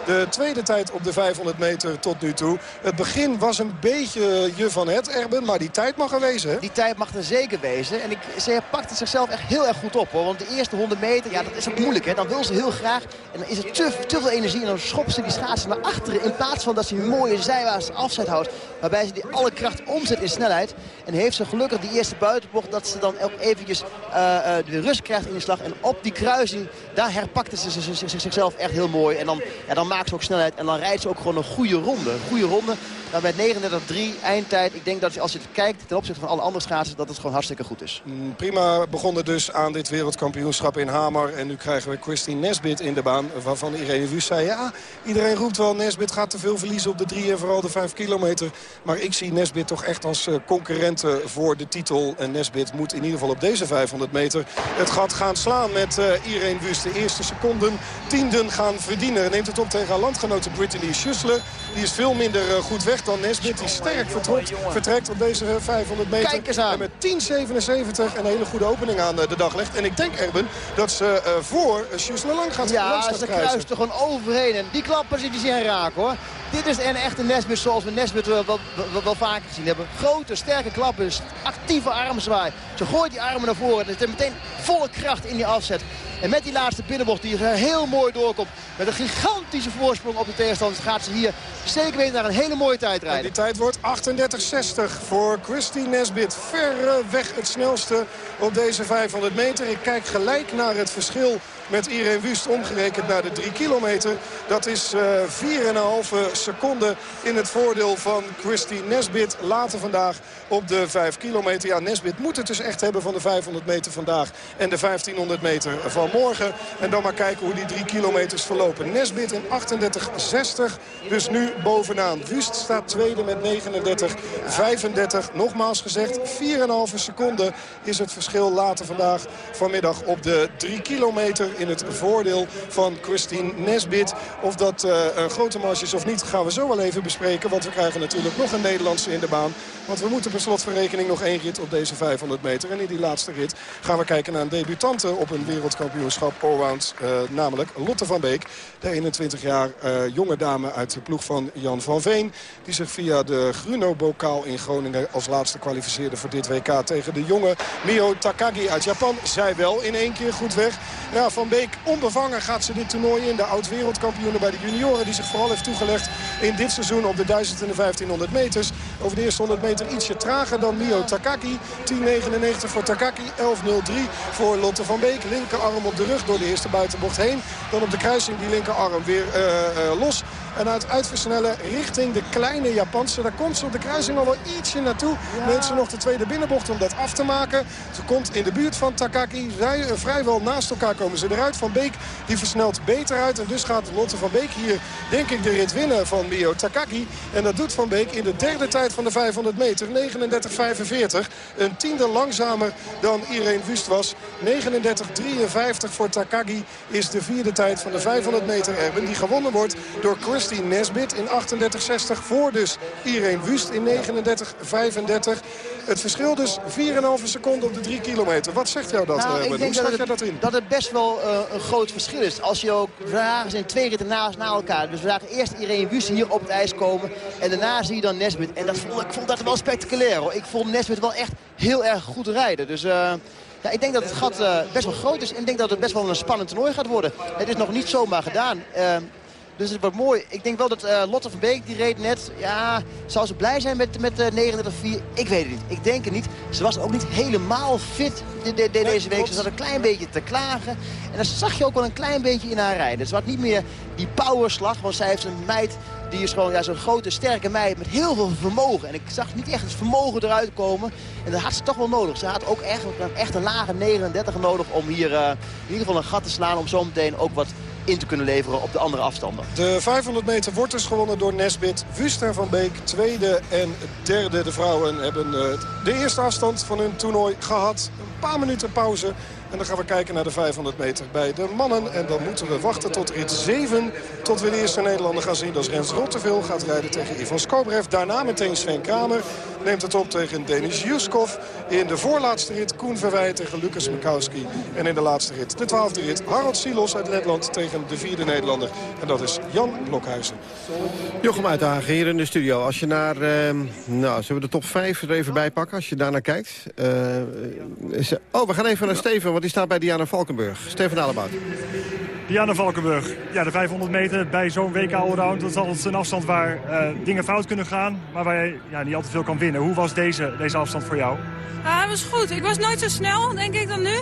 De tweede tijd op de 500 meter tot nu toe. Het begin was een beetje je van het, Erben. Maar die tijd mag er wezen, hè? Die tijd mag er zeker wezen. En ik, ze pakte zichzelf echt heel erg goed op, hoor. Want de eerste 100 meter, ja, dat is ook moeilijk, hè. Dan wil ze heel graag. En dan is er te, veel energie. En dan schopt ze die schaatsen naar achteren. In plaats van dat ze een mooie zijwaartse afzet houdt. Waarbij ze die alle kracht omzet in snelheid. En heeft ze gelukkig die eerste buitenbocht. Dat ze dan ook eventjes uh, uh, de rust krijgt in de slag. En op die kruising, daar herpakte ze, ze, ze, ze zichzelf echt heel mooi. En dan, ja, dan maakt ze ook snelheid. En dan rijdt ze ook gewoon een goede ronde. Een goede ronde. Dan met 39-3 eindtijd. Ik denk dat als je het kijkt ten opzichte van alle andere dat het gewoon hartstikke goed is. Mm, prima begonnen dus aan dit wereldkampioenschap in Hamar. En nu krijgen we Christine Nesbit in de baan. Waarvan Irene Wust zei, ja, iedereen roept wel... Nesbit gaat te veel verliezen op de 3 en vooral de 5 kilometer. Maar ik zie Nesbit toch echt als uh, concurrente voor de titel. En Nesbit moet in ieder geval op deze 500 meter het gat gaan slaan met uh, Irene Wust. De eerste seconden, tienden gaan verdienen. Neemt het op tegen haar landgenote Brittany Schussler. Die is veel minder uh, goed weg dan Nesbit. Die sterk vertrekt, vertrekt op deze 500 meter. Kijk eens aan. En met 10.77 een hele goede opening aan de dag legt. En ik denk, Erben, dat ze voor Sjoes Lang gaat Ja, ze kruist er gewoon overheen. En die klappers die zien raken hoor. Dit is een echte Nesbit zoals we Nesbit wel, wel, wel, vaker gezien hebben. Grote, sterke klappen, actieve armzwaai. Ze gooit die armen naar voren. Er is meteen volle kracht in die afzet. En met die laatste binnenbocht die er heel mooi doorkomt. Met een gigantische voorsprong op de tegenstander gaat ze hier zeker weten naar een hele mooie tijd rijden. En die tijd wordt 38.60 voor Christy Nesbit. Verreweg het snelste op deze 500 meter. Ik kijk gelijk naar het verschil met Irene Wust omgerekend naar de 3 kilometer. Dat is uh, eh, 4,5 seconden in het voordeel van Christy Nesbit. Later vandaag op de 5 kilometer. Ja, Nesbit moet het dus echt hebben van de 500 meter vandaag en de 1500 meter van morgen. En dan maar kijken hoe die 3 kilometers verlopen. Nesbit in 38,60. Dus nu bovenaan. Wust staat tweede met 39,35. Nogmaals gezegd, 4,5 seconden is het verschil later vandaag vanmiddag op de 3 kilometer in het voordeel van Christine Nesbit. Of dat uh, een grote marge is of niet gaan we zo wel even bespreken. Want we krijgen natuurlijk nog een Nederlandse in de baan. Want we moeten per slot rekening nog één rit op deze 500 meter. En in die laatste rit gaan we kijken naar een debutante op een wereldkampioenschap allround. Uh, namelijk Lotte van Beek. De 21 jaar uh, jonge dame uit de ploeg van Jan van Veen. Die zich via de Gruno-bokaal in Groningen als laatste kwalificeerde voor dit WK. Tegen de jonge Mio Takagi uit Japan. Zij wel in één keer goed weg. Ja, van Beek onbevangen gaat ze dit toernooi in. De oud-wereldkampioene bij de junioren die zich vooral heeft toegelegd in dit seizoen op de 1000 en de 1500 meters. Over de eerste 100 meter ietsje trager dan Mio Takaki. 10.99 voor Takaki, 11.03 voor Lotte van Beek. Linkerarm op de rug door de eerste buitenbocht heen. Dan op de kruising die linkerarm weer uh, uh, los. En uit uitversnellen richting de kleine Japanse. Daar komt ze op de kruising al wel ietsje naartoe. Ja. Ze nog de tweede binnenbocht om dat af te maken. Ze komt in de buurt van Takaki. Vrij, vrijwel naast elkaar komen ze eruit. Van Beek die versnelt beter uit. En dus gaat Lotte van Beek hier denk ik de rit winnen van Mio Takaki. En dat doet Van Beek in de derde tijd van de 500 meter. 39.45. Een tiende langzamer dan Irene Wust was. 39.53 voor Takagi is de vierde tijd van de 500 meter Erben. Die gewonnen wordt door Chris Christine Nesbit in 38,60 voor dus Irene Wust in 39,35. Het verschil dus 4,5 seconden op de 3 kilometer. Wat zegt jou dat, nou, uh, ik denk dat het, dat, dat het, best wel uh, een groot verschil is. Als je ook, zijn twee ritten naast na elkaar. Dus we zagen eerst Irene Wust hier op het ijs komen. En daarna zie je dan Nesbit. En dat vond, ik vond dat wel spectaculair hoor. Ik vond Nesbit wel echt heel erg goed rijden. Dus... Uh, ja, ik denk dat het gat uh, best wel groot is. En ik denk dat het best wel een spannend toernooi gaat worden. Het is nog niet zomaar gedaan. Uh, dus het wordt mooi. Ik denk wel dat uh, Lotte van Beek, die reed net... Ja, zou ze blij zijn met, met uh, 39-4? Ik weet het niet. Ik denk het niet. Ze was ook niet helemaal fit de, de, de, deze week. Ze zat een klein beetje te klagen. En dat zag je ook wel een klein beetje in haar rijden. Ze had niet meer die powerslag. Want zij heeft een meid... Die is gewoon ja, zo'n grote, sterke meid met heel veel vermogen. En ik zag niet echt het vermogen eruit komen. En dat had ze toch wel nodig. Ze had ook echt, echt een lage 39 nodig om hier uh, in ieder geval een gat te slaan. Om zo meteen ook wat in te kunnen leveren op de andere afstanden. De 500 meter wordt dus gewonnen door Nesbit. Wuster van Beek, tweede en derde. De vrouwen hebben eh, de eerste afstand van hun toernooi gehad. Een paar minuten pauze. En dan gaan we kijken naar de 500 meter bij de mannen. En dan moeten we wachten tot rit 7. Tot we de eerste Nederlander gaan zien. Dat is Rens Rotteveel. Gaat rijden tegen Ivan Skobrev. Daarna meteen Sven Kramer. Neemt het op tegen Denis Juskov. In de voorlaatste rit Koen Verwij tegen Lucas Mikowski. En in de laatste rit, de twaalfde rit, Harold Silos uit Letland tegen de vierde Nederlander. En dat is Jan Blokhuizen. Jochem Uithagen hier in de studio. Als je naar, uh, nou, zullen we de top 5 er even bij pakken als je daarnaar kijkt? Uh, is, oh, we gaan even naar Steven, want die staat bij Diana Valkenburg. Steven Alebout. Diana Valkenburg, ja, de 500 meter bij zo'n WK Allround. Dat is altijd een afstand waar uh, dingen fout kunnen gaan, maar waar je ja, niet altijd veel kan winnen. Hoe was deze, deze afstand voor jou? Uh, het was goed. Ik was nooit zo snel, denk ik, dan nu.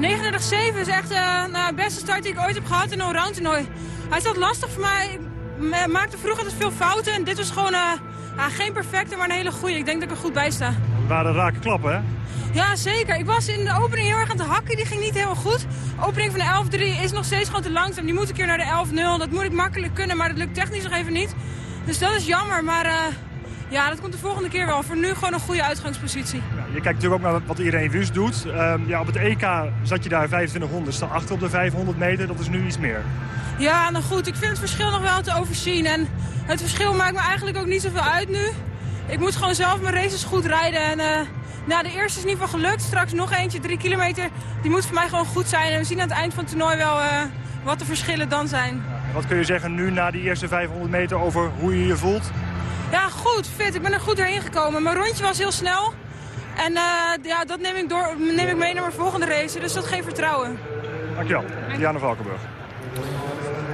39,7 is echt uh, nou, de beste start die ik ooit heb gehad in een round toernooi. Hij zat lastig voor mij. Ik maakte vroeger altijd veel fouten en dit was gewoon geen perfecte, maar een hele goede. Ik denk dat ik er goed bij sta. Waren rake klappen, hè? Ja, zeker. Ik was in de opening heel erg aan het hakken. Die ging niet heel goed. De opening van de 11-3 is nog steeds gewoon te langzaam. Die moet een keer naar de 11-0. Dat moet ik makkelijk kunnen, maar dat lukt technisch nog even niet. Dus dat is jammer. Maar uh, Ja, dat komt de volgende keer wel. Voor nu gewoon een goede uitgangspositie. Ja, je kijkt natuurlijk ook naar wat iedereen Wust doet. Ehm, ja, op het EK zat je daar 2500 sta achter op de 500 meter. Dat is nu iets meer. Ja, nou goed. Ik vind het verschil nog wel te overzien. En het verschil maakt me eigenlijk ook niet zoveel uit nu. Ik moet gewoon zelf mijn races goed rijden. En uh, nou, de eerste is in ieder geval gelukt. Straks nog eentje, drie kilometer. Die moet voor mij gewoon goed zijn. En we zien aan het eind van het toernooi wel uh, wat de verschillen dan zijn. Wat kun je zeggen nu na die eerste 500 meter over hoe je je voelt? Ja, goed, fit. Ik ben er goed doorheen gekomen. Mijn rondje was heel snel. En uh, ja, dat neem ik, door, neem ik mee naar mijn volgende race. Dus dat geeft vertrouwen. Dankjewel. Diana Valkenburg.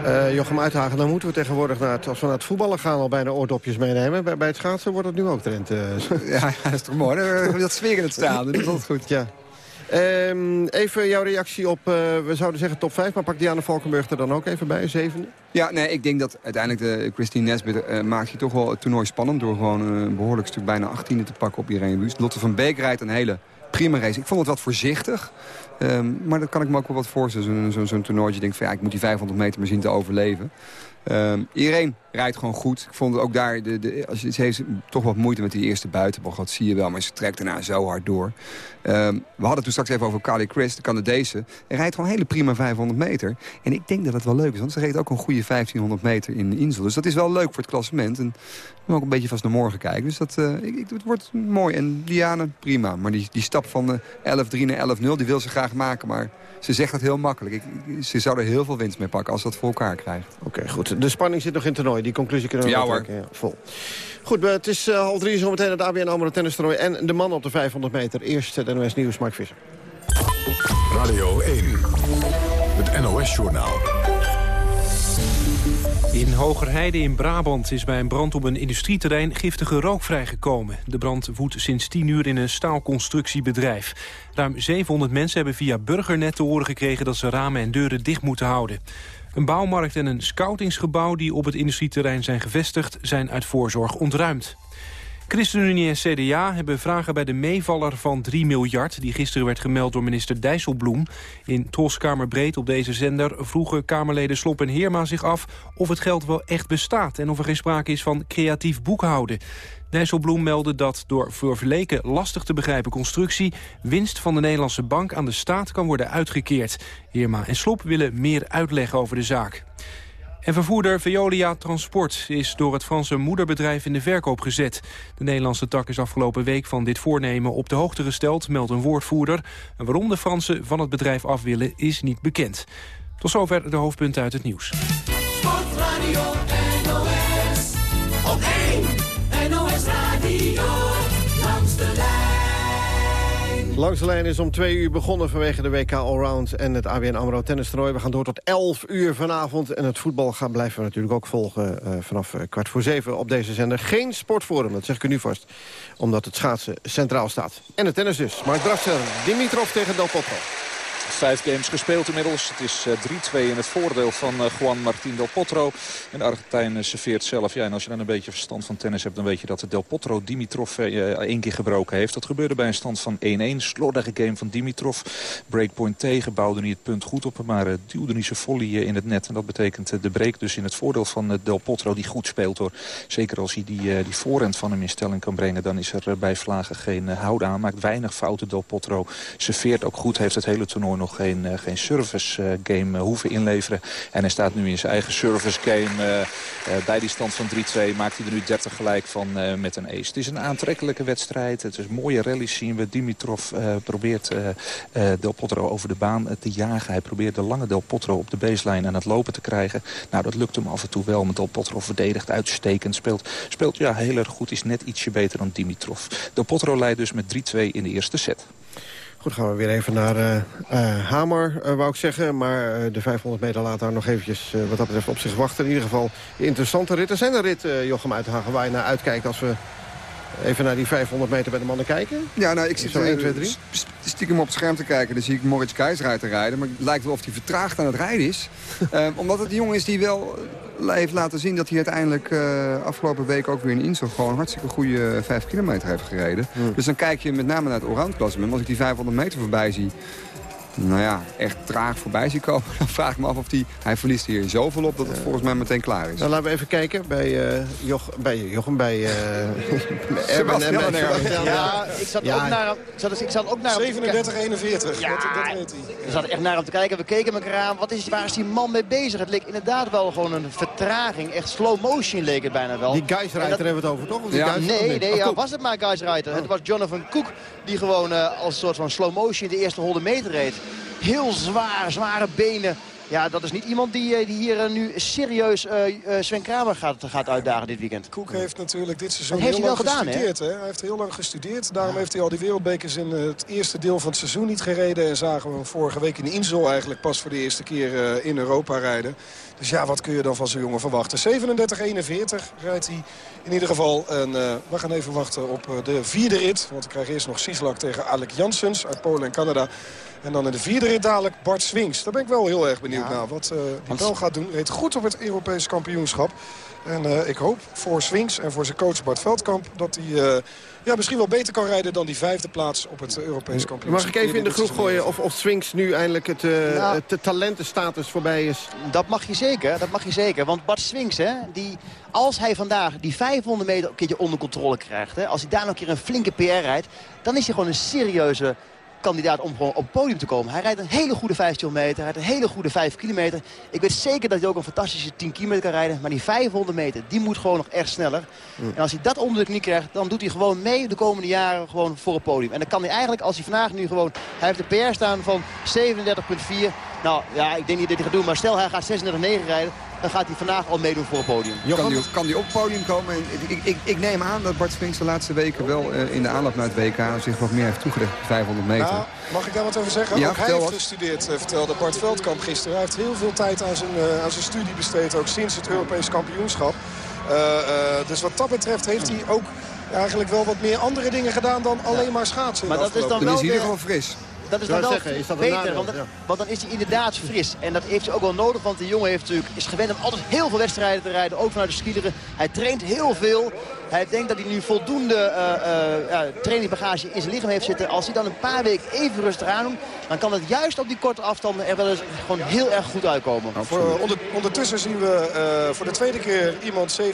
Uh, Jochem Uithagen, dan moeten we tegenwoordig naar het, als we naar het voetballen gaan al bijna oordopjes meenemen. Bij, bij het schaatsen wordt het nu ook trend. Uh. Ja, dat is toch mooi. We dat sfeer in het staan. Dat is altijd goed. Ja. Um, even jouw reactie op, uh, we zouden zeggen top 5, maar pak Diana Valkenburg er dan ook even bij, zevende? Ja, nee, ik denk dat uiteindelijk de Christine Nesbitt uh, maakt je toch wel het toernooi spannend... door gewoon een behoorlijk stuk bijna 18e te pakken op Irene Wust. Lotte van Beek rijdt een hele prima race. Ik vond het wat voorzichtig. Um, maar dat kan ik me ook wel wat voorstellen. Zo'n zo, zo toernooitje denk van ja, ik moet die 500 meter maar zien te overleven. Um, iedereen rijdt gewoon goed. Ik vond het ook daar, de, de, als ze heeft toch wat moeite met die eerste buitenbocht. Dat zie je wel, maar ze trekt daarna zo hard door. Um, we hadden toen straks even over Kali Chris, de Canadese. Hij rijdt gewoon hele prima 500 meter. En ik denk dat het wel leuk is, want ze reed ook een goede 1500 meter in Insel. Dus dat is wel leuk voor het klassement. En we ook een beetje vast naar morgen kijken. Dus dat, uh, ik, het wordt mooi. En Diane, prima. Maar die, die stap van uh, 11-3 naar 11-0, die wil ze graag maken. Maar ze zegt het heel makkelijk. Ik, ze zou er heel veel winst mee pakken als ze dat voor elkaar krijgt. Oké, okay, goed. De spanning zit nog in het toernooi. Die conclusie kunnen we ja, trekken. Ja, vol. Goed, het is uh, half drie zometeen het ABN AMRO tennis toernooi. En de man op de 500 meter. Eerst het NOS Nieuws, Mark Visser. Radio 1, het NOS-journaal. In Hogerheide in Brabant is bij een brand op een industrieterrein giftige rook vrijgekomen. De brand woedt sinds 10 uur in een staalconstructiebedrijf. Ruim 700 mensen hebben via Burgernet te horen gekregen dat ze ramen en deuren dicht moeten houden. Een bouwmarkt en een scoutingsgebouw die op het industrieterrein zijn gevestigd zijn uit voorzorg ontruimd. ChristenUnie en CDA hebben vragen bij de meevaller van 3 miljard... die gisteren werd gemeld door minister Dijsselbloem. In Troskamerbreed op deze zender vroegen Kamerleden Slop en Heerma zich af... of het geld wel echt bestaat en of er geen sprake is van creatief boekhouden. Dijsselbloem meldde dat door verleken lastig te begrijpen constructie... winst van de Nederlandse bank aan de staat kan worden uitgekeerd. Heerma en Slop willen meer uitleg over de zaak. En vervoerder Veolia Transport is door het Franse moederbedrijf in de verkoop gezet. De Nederlandse tak is afgelopen week van dit voornemen op de hoogte gesteld, meldt een woordvoerder. En waarom de Fransen van het bedrijf af willen is niet bekend. Tot zover de hoofdpunten uit het nieuws. Sportradio NOS, op 1 NOS Radio, langs de lijn. Is om twee uur begonnen vanwege de WK Allround en het ABN AMRO tennis toernooi. We gaan door tot 11 uur vanavond. En het voetbal gaan blijven we natuurlijk ook volgen uh, vanaf uh, kwart voor zeven op deze zender. Geen sportforum, dat zeg ik u nu vast. Omdat het schaatsen centraal staat. En het tennis dus. Mark Brasser, Dimitrov tegen Del Potro. Vijf games gespeeld inmiddels. Het is 3-2 in het voordeel van Juan Martín Del Potro. En de Argentijn serveert zelf. Ja, en als je dan een beetje verstand van tennis hebt... dan weet je dat Del Potro Dimitrov één keer gebroken heeft. Dat gebeurde bij een stand van 1-1. Slordige game van Dimitrov. Breakpoint tegen, bouwde niet het punt goed op. Maar duwde niet zijn volley in het net. En dat betekent de break dus in het voordeel van Del Potro... die goed speelt hoor. Zeker als hij die, die voorhand van hem in stelling kan brengen... dan is er bij Vlagen geen houden aan. Maakt weinig fouten Del Potro. Serveert ook goed, heeft het hele toernooi nog geen, uh, geen service uh, game uh, hoeven inleveren. En hij staat nu in zijn eigen service game. bij die stand van 3-2 maakt hij er nu 30 gelijk van met een ace. Het is een aantrekkelijke wedstrijd. Het is mooie rallies zien we. Dimitrov probeert Del Potro over de baan te jagen. Hij probeert de lange Del Potro op de baseline aan het lopen te krijgen. Nou, dat lukt hem af en toe wel. Maar Del Potro verdedigt uitstekend. Speelt, speelt ja, heel erg goed. Is net ietsje beter dan Dimitrov. Del Potro leidt dus met 3-2 in de eerste set. Goed, gaan we weer even naar uh, uh, Hamer, uh, wou ik zeggen. Maar de 500 meter later nog eventjes wat dat betreft op zich wachten. In ieder geval interessante ritten. Zijn er ritten, Jochem Uithagen, waar je naar uitkijkt als we even naar die 500 meter bij de mannen kijken? Ja, nou, ik zit zo 1, 2, 3. stiekem op het scherm te kijken. Dan zie ik Moritz Keizer rijden. Maar het lijkt wel of hij vertraagd aan het rijden is. omdat het een jongen is die wel heeft laten zien dat hij uiteindelijk uh, afgelopen week ook weer in Insel gewoon een hartstikke goede 5 kilometer heeft gereden. Hmm. Dus dan kijk je met name naar het oranje klassement. Als ik die 500 meter voorbij zie, nou ja, echt traag voorbij zien komen... dan vraag ik me af of hij... Hij verliest hier zoveel op dat het volgens mij meteen klaar is. Dan laten we even kijken bij, uh, Joch, bij Jochem, bij uh, Erben en bij Ja, ik zat ook naar hem, ik zat, ik zat ook naar 37, 41. Ja, dat, dat weet hij. We zaten echt naar hem te kijken. We keken elkaar aan. Wat is, waar is die man mee bezig? Het leek inderdaad wel gewoon een vertraging. Echt slow motion leek het bijna wel. Die Geisreiter dat... hebben we het over, toch? Of die ja, nee, nee ja, was het maar Geisreiter. Het was Jonathan Cook die gewoon uh, als een soort van slow motion de eerste 100 meter reed. Heel zwaar, zware benen. Ja, dat is niet iemand die, eh, die hier eh, nu serieus uh, Sven Kramer gaat, gaat uitdagen dit weekend. Koek heeft natuurlijk dit seizoen heel lang gedaan, gestudeerd. Hè? Hij heeft heel lang gestudeerd. Daarom heeft hij al die wereldbekers in het eerste deel van het seizoen niet gereden. En zagen we hem vorige week in de Insel eigenlijk pas voor de eerste keer in Europa rijden. Dus ja, wat kun je dan van zo'n jongen verwachten? 37-41 rijdt hij in ieder geval. En we gaan even wachten op de vierde rit. Want we krijgen eerst nog Sieslak tegen Alec Janssens uit Polen en Canada. En dan in de vierde rit dadelijk Bart Swings. Daar ben ik wel heel erg benieuwd naar wat uh, hij wel gaat doen. Reed goed op het Europees kampioenschap. En uh, ik hoop voor Swings en voor zijn coach Bart Veldkamp... dat hij uh, ja, misschien wel beter kan rijden dan die vijfde plaats op het Europees kampioenschap. Mag ik even in de groep gooien of, of Swings nu eindelijk het, het talentenstatus voorbij is? Dat mag je zeker, dat mag je zeker. Want Bart Swings, hè, die, als hij vandaag die 500 meter een keertje onder controle krijgt... Hè, als hij daar nog een keer een flinke PR rijdt... dan is hij gewoon een serieuze kandidaat om gewoon op het podium te komen. Hij rijdt een hele goede 15 meter, hij rijdt een hele goede 5 kilometer. Ik weet zeker dat hij ook een fantastische 10 kilometer kan rijden. Maar die 500 meter, die moet gewoon nog echt sneller. En als hij dat onder de knie krijgt, dan doet hij gewoon mee de komende jaren gewoon voor het podium. En dan kan hij eigenlijk, als hij vandaag nu gewoon... Hij heeft een PR staan van 37,4. Nou ja, ik denk niet dat hij gaat doen, maar stel hij gaat 36,9 rijden dan gaat hij vandaag al meedoen voor het podium. Kan die, kan die op het podium komen? Ik, ik, ik, neem aan dat Bart Spinks de laatste weken wel uh, in de aanloop naar het WK zich wat meer heeft toegericht. 500 meter. Nou, mag ik daar wat over zeggen? Ja, Ook hij heeft gestudeerd, uh, vertelde Bart Veldkamp gisteren. Hij heeft heel veel tijd aan zijn, uh, aan zijn studie besteed, ook sinds het Europees kampioenschap. dus wat dat betreft heeft hij ook eigenlijk wel wat meer andere dingen gedaan dan alleen maar schaatsen. Maar dat is dan, wel is in ieder geval fris dat is dan wel zeggen, is dat beter. Want, want, dan is hij inderdaad fris. En dat heeft hij ook wel nodig. Want de jongen heeft natuurlijk, is gewend om altijd heel veel wedstrijden te rijden. Ook vanuit de skileren. Hij traint heel veel. Hij denkt dat hij nu voldoende uh, uh, trainingbagage in zijn lichaam heeft zitten. Als hij dan een paar weken even rustig aan doet, dan kan het juist op die korte afstanden er wel eens gewoon heel erg goed uitkomen. Voor, onder, ondertussen zien we uh, voor de tweede keer iemand 37-41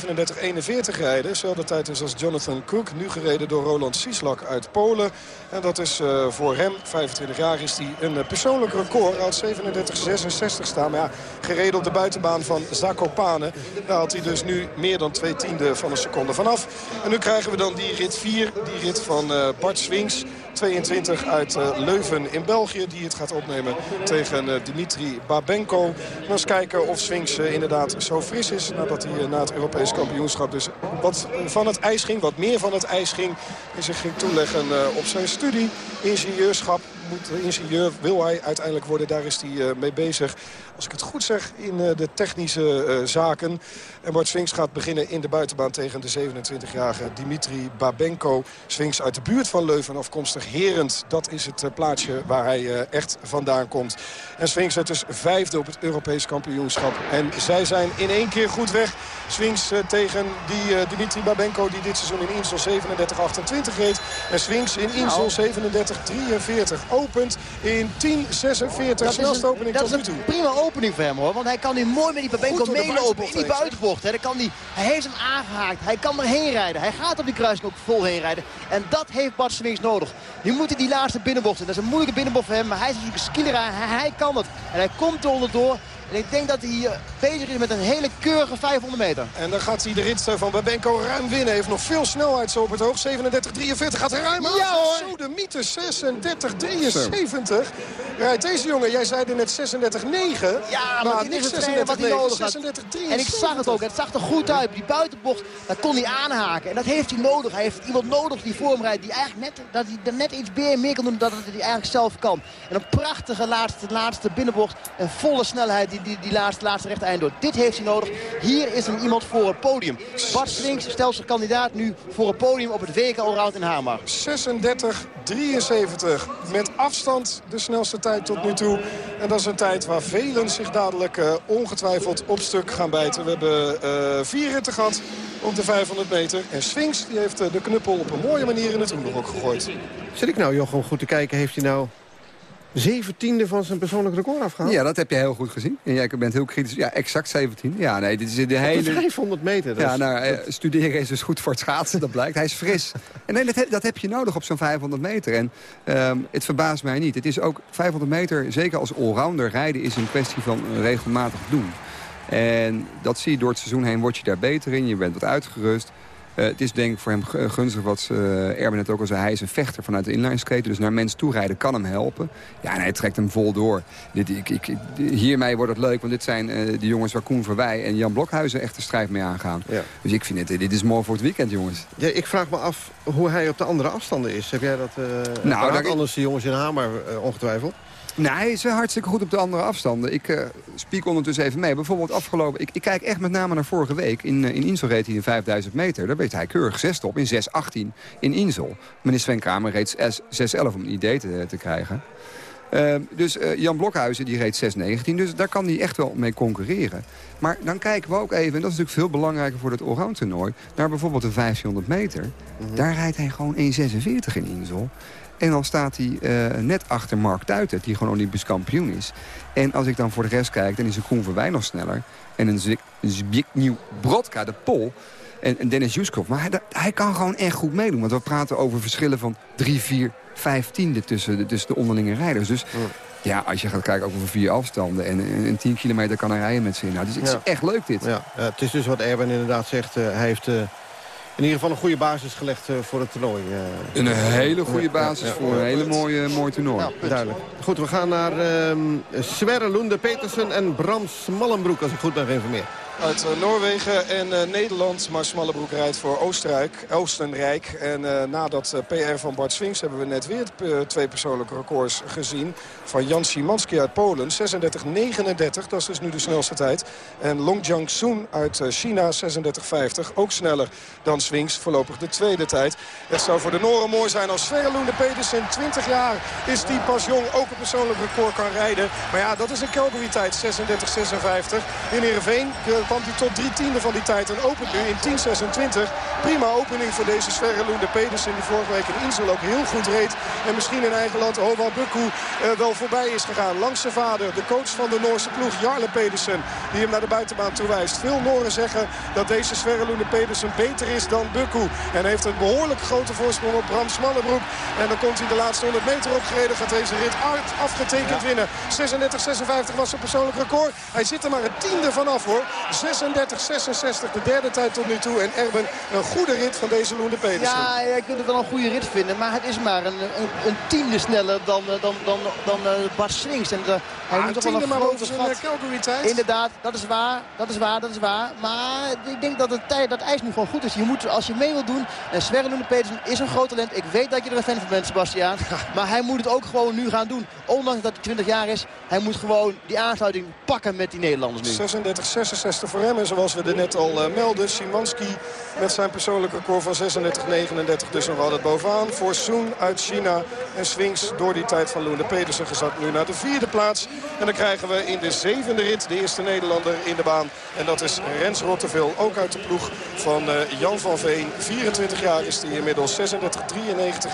rijden. Dezelfde tijd is als Jonathan Cook. Nu gereden door Roland Sieslak uit Polen. En dat is voor hem, 25 jaar, is hij een persoonlijk record. Hij had 37-66 staan. Maar ja, gereden op de buitenbaan van Zakopane. Daar had hij dus nu meer dan twee tiende van een seconde vanaf. En nu krijgen we dan die rit 4, die rit van uh, Bart Swings. 22 uit uh, Leuven in België. Die het gaat opnemen tegen uh, Dimitri Babenko. En eens kijken of Swings inderdaad zo fris is. Nadat hij na het Europees kampioenschap dus wat van het ijs ging. Wat meer van het ijs ging. En zich ging toeleggen op zijn studie. Ingenieurschap moet ingenieur, wil hij uiteindelijk worden. Daar is hij mee bezig als ik het goed zeg, in eh, de technische uh, zaken. En Bart Swings gaat beginnen in de buitenbaan tegen de 27-jarige Dimitri Babenko. Swings uit de buurt van Leuven, afkomstig Herend. Dat is het uh, plaatsje waar hij echt vandaan komt. En Swings werd dus vijfde op het Europees kampioenschap. En zij zijn in één keer goed weg. Swings tegen die Dimitri Babenko die dit seizoen in Insel 37-28 reed. En Swings in Insel 37-43 opent in 10-46. Snelste opening tot nu toe. prima opening voor hem hoor. Want hij kan nu mooi met die Pabenko meelopen in die buitenbocht. Hè. kan die, hij heeft hem aangehaakt. Hij kan erheen rijden. Hij gaat op die kruising ook vol heen rijden. En dat heeft Bart Swings nodig. Nu moet hij die laatste binnenbocht Dat is een moeilijke binnenbocht voor hem. Maar hij is natuurlijk een skiller. Hij, hij kan het. En hij komt er onderdoor. En ik denk dat hij bezig is met een hele keurige 500 meter. En dan gaat hij de rit van Babenko ruim winnen. Heeft nog veel snelheid zo op het hoog. 37-43 gaat hij ruim Ja hoor. Zo de mythe 36-73. Rijdt deze jongen, jij zei er net 36-9. Ja, maar, nodig had. En ik zag het ook. Het zag er goed uit. Die buitenbocht, daar kon hij aanhaken. En dat heeft hij nodig. Hij heeft iemand nodig die voor hem rijdt. Die eigenlijk net, dat hij er net iets meer kan doen dan dat hij eigenlijk zelf kan. En een prachtige laatste, laatste binnenbocht. En volle snelheid die, die, die laatste, laatste rechte eind door. Dit heeft hij nodig. Hier is er iemand voor het podium. Bart Slinks stelt zich kandidaat nu voor het podium op het WK Allround in Hamar. 36-73. Met afstand de snelste tijd tot nu toe. En dat is een tijd waar velen zich dadelijk uh, ongetwijfeld op stuk gaan bijten. We hebben uh, vier ritten gehad op de 500 meter. En Sphinx die heeft uh, de knuppel op een mooie manier in het hoenderhok gegooid. Zit ik nou, Jochem, goed te kijken? Heeft hij nou Zeventiende van zijn persoonlijk record afgehaald? Ja, dat heb je heel goed gezien. En jij bent heel kritisch. Ja, exact 17. Ja, nee, dit is de hele... 500 meter. ja, nou, eh, studeren is dus goed voor het schaatsen, dat blijkt. Hij is fris. En nee, dat, heb, dat heb je nodig op zo'n 500 meter. En ehm, het verbaast mij niet. Het is ook 500 meter, zeker als allrounder rijden, is een kwestie van regelmatig doen. En dat zie je door het seizoen heen, word je daar beter in. Je bent wat uitgerust. Uh, het is denk ik voor hem gunstig wat uh, Erben net ook al zei. Hij is een vechter vanuit de inline Dus naar mensen toe rijden kan hem helpen. Ja, en hij trekt hem vol door. Dit, ik, ik, hiermee wordt het leuk, want dit zijn uh, de jongens waar Koen Verwij en Jan Blokhuizen echt de strijd mee aangaan. Ja. Dus ik vind het, dit is mooi voor het weekend, jongens. Ja, ik vraag me af hoe hij op de andere afstanden is. Heb jij dat... nou, dat anders de jongens in Hamer ongetwijfeld? Nee, hij is hartstikke goed op de andere afstanden. Ik uh, spiek ondertussen even mee. Bijvoorbeeld afgelopen... Ik, ik, kijk echt met name naar vorige week. In, uh, in Insel reed hij in 5000 meter. Daar weet hij keurig zesde op in 6.18 in Insel. Meneer Sven Kramer reed 6.11 om een idee te, te krijgen. Uh, dus Jan Blokhuizen die reed 6.19. Dus daar kan hij echt wel mee concurreren. Maar dan kijken we ook even, en dat is natuurlijk veel belangrijker voor het allround toernooi... naar bijvoorbeeld de 1500 meter. Mhm. Daar rijdt hij gewoon 1.46 in Insel. En dan staat hij uh, net achter Mark Tuitert, die gewoon Olympisch kampioen is. En als ik dan voor de rest kijk, dan is een Koen nog sneller. En een Zbigniew Brodka, de Pol. En, en Dennis Juskov. Maar hij, hij, kan gewoon echt goed meedoen. Want we praten over verschillen van 3, 4, 5 tiende tussen de, tussen de onderlinge rijders. Dus ja. als je gaat kijken over vier afstanden. En een 10 kilometer kan hij rijden met z'n. Nou, dus het is echt leuk dit. Ja, het is dus wat Erwin inderdaad zegt. Uh, hij heeft... Uh in ieder geval een goede basis gelegd uh, voor het toernooi. Uh. Een hele goede basis ja, ja, voor een hele mooie, mooi toernooi. duidelijk. Goed, we gaan naar uh, Sverre Lunde Petersen en Bram Smallenbroek, als ik goed ben geïnformeerd uit eh, Noorwegen en uh, Nederland. Maar Smallebroek rijdt voor Oostenrijk, Oostenrijk. En uh, na dat PR van Bart Swings hebben we net weer twee persoonlijke records gezien. Van Jan Szymanski uit Polen, 36-39. Dat is dus nu de snelste tijd. En Long Jiang-soon uit China, 36-50. Ook sneller dan Swings, voorlopig de tweede tijd. Het zou voor de Noren mooi zijn als Sverre Loende Pedersen, 20 jaar is die pas jong, ook een persoonlijk record kan rijden. Maar ja, dat is een Calgary-tijd, 36-56. In Heerenveen kwam hij tot drie tiende van die tijd en opent nu in 10.26. Prima opening voor deze Sverre Loende Pedersen die vorige week in Insel ook heel goed reed. En misschien in eigen land Howald Bukku uh, wel voorbij is gegaan. Langs zijn vader, de coach van de Noorse ploeg, Jarle Pedersen. Die hem naar de buitenbaan toewijst. Veel Noren zeggen dat deze Sverre Loende Pedersen beter is dan Bukku. En heeft een behoorlijk grote voorsprong op Bram Smallebroek. En dan komt hij de laatste 100 meter opgereden. Gaat deze rit hard afgetekend winnen. 36-56 was zijn persoonlijk record. Hij zit er maar een tiende vanaf hoor. 36-66 de derde tijd tot nu toe. En Erben een goede rit van deze Loende Pedersen. Ja, je kunt het wel een goede rit vinden. Maar het is maar een, een, een tiende sneller dan, eh, dan, dan, dan uh, Bart Swings. En de, hij ah, moet toch wel een maar over zijn Calgary tijd. Inderdaad, dat is waar. Dat is waar, dat is waar. Maar ik denk dat het tijd, dat ijs nu gewoon goed is. Je moet, als je mee wilt doen. En Sverre Loende Pedersen is een groot talent. Ik weet dat je er een fan van bent, Sebastiaan. Maar hij moet het ook gewoon nu gaan doen. Ondanks dat hij 20 jaar is. Hij moet gewoon die aansluiting pakken met die Nederlanders nu. 36-66 voor hem. En zoals we er net al uh, melden, Simanski met zijn persoonlijke record van 36-39 dus nog altijd bovenaan. Voor Soen uit China en Swings door die tijd van Loende Pedersen gezakt nu naar de vierde plaats. En dan krijgen we in de zevende rit de eerste Nederlander in de baan. En dat is Rens Rottevel, ook uit de ploeg van uh, Jan van Veen. 24 jaar is hij inmiddels, 36-93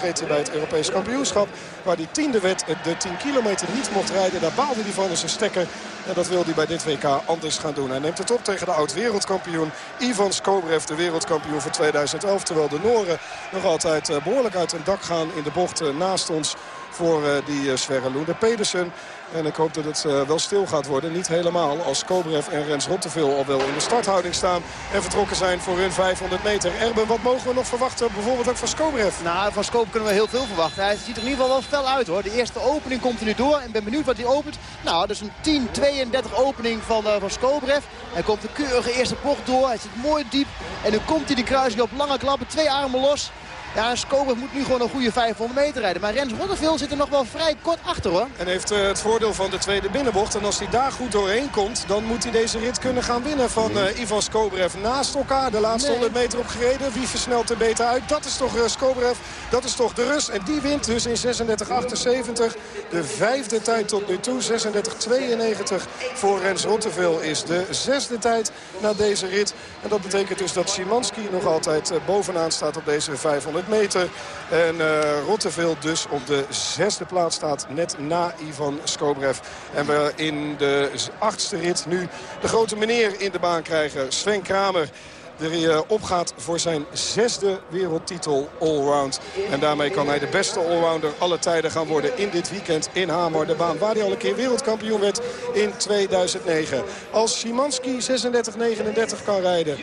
reed hij bij het Europees kampioenschap. Waar die tiende wet de 10 kilometer niet mocht rijden. Daar baalde hij van zijn stekker. En dat wil hij bij dit WK anders gaan doen. Hij neemt het op tegen de oud-wereldkampioen Ivan Skobrev, de wereldkampioen van 2011. Terwijl de Noren nog altijd eh, behoorlijk uit hun dak gaan in de bocht eh, naast ons voor eh, die Sverre Loende Pedersen. En ik hoop dat het uh, wel stil gaat worden. Niet helemaal als Kobrev en Rens Rotteveel al wel in de starthouding staan. En vertrokken zijn voor hun 500 meter. Erben, wat mogen we nog verwachten? Bijvoorbeeld ook van Skobrev. Nou, van Skobrev kunnen we heel veel verwachten. Hij ziet er in ieder geval wel fel uit hoor. De eerste opening komt er nu door. En ben benieuwd wat hij opent. Nou, is een 10-32 opening van, uh, van Skobrev. Hij komt de keurige eerste bocht door. Hij zit mooi diep. En dan komt hij de kruising op lange klappen. Twee armen los. Ja, Skober moet nu gewoon een goede 500 meter rijden. Maar Rens Rotterdam zit er nog wel vrij kort achter hoor. En heeft uh, het voordeel van de tweede binnenbocht. En als hij daar goed doorheen komt, dan moet hij deze rit kunnen gaan winnen van uh, Ivan Skobrev. Naast elkaar de laatste nee. 100 meter opgereden. Wie versnelt er beter uit? Dat is toch uh, Skobrev. Dat is toch de Rus. En die wint dus in 36-78. De vijfde tijd tot nu toe. 36-92 voor Rens Rotterdam is de zesde tijd na deze rit. En dat betekent dus dat Szymanski nog altijd bovenaan staat op deze 500 400 meter. En uh, dus op de zesde plaats staat net na Ivan Skobrev. En we in de achtste rit nu de grote meneer in de baan krijgen. Sven Kramer er eh, opgaat voor zijn zesde wereldtitel allround. En daarmee kan hij de beste allrounder alle tijden gaan worden in dit weekend in Hamar. De baan waar hij al een keer wereldkampioen werd in 2009. Als Szymanski 36-39 kan rijden,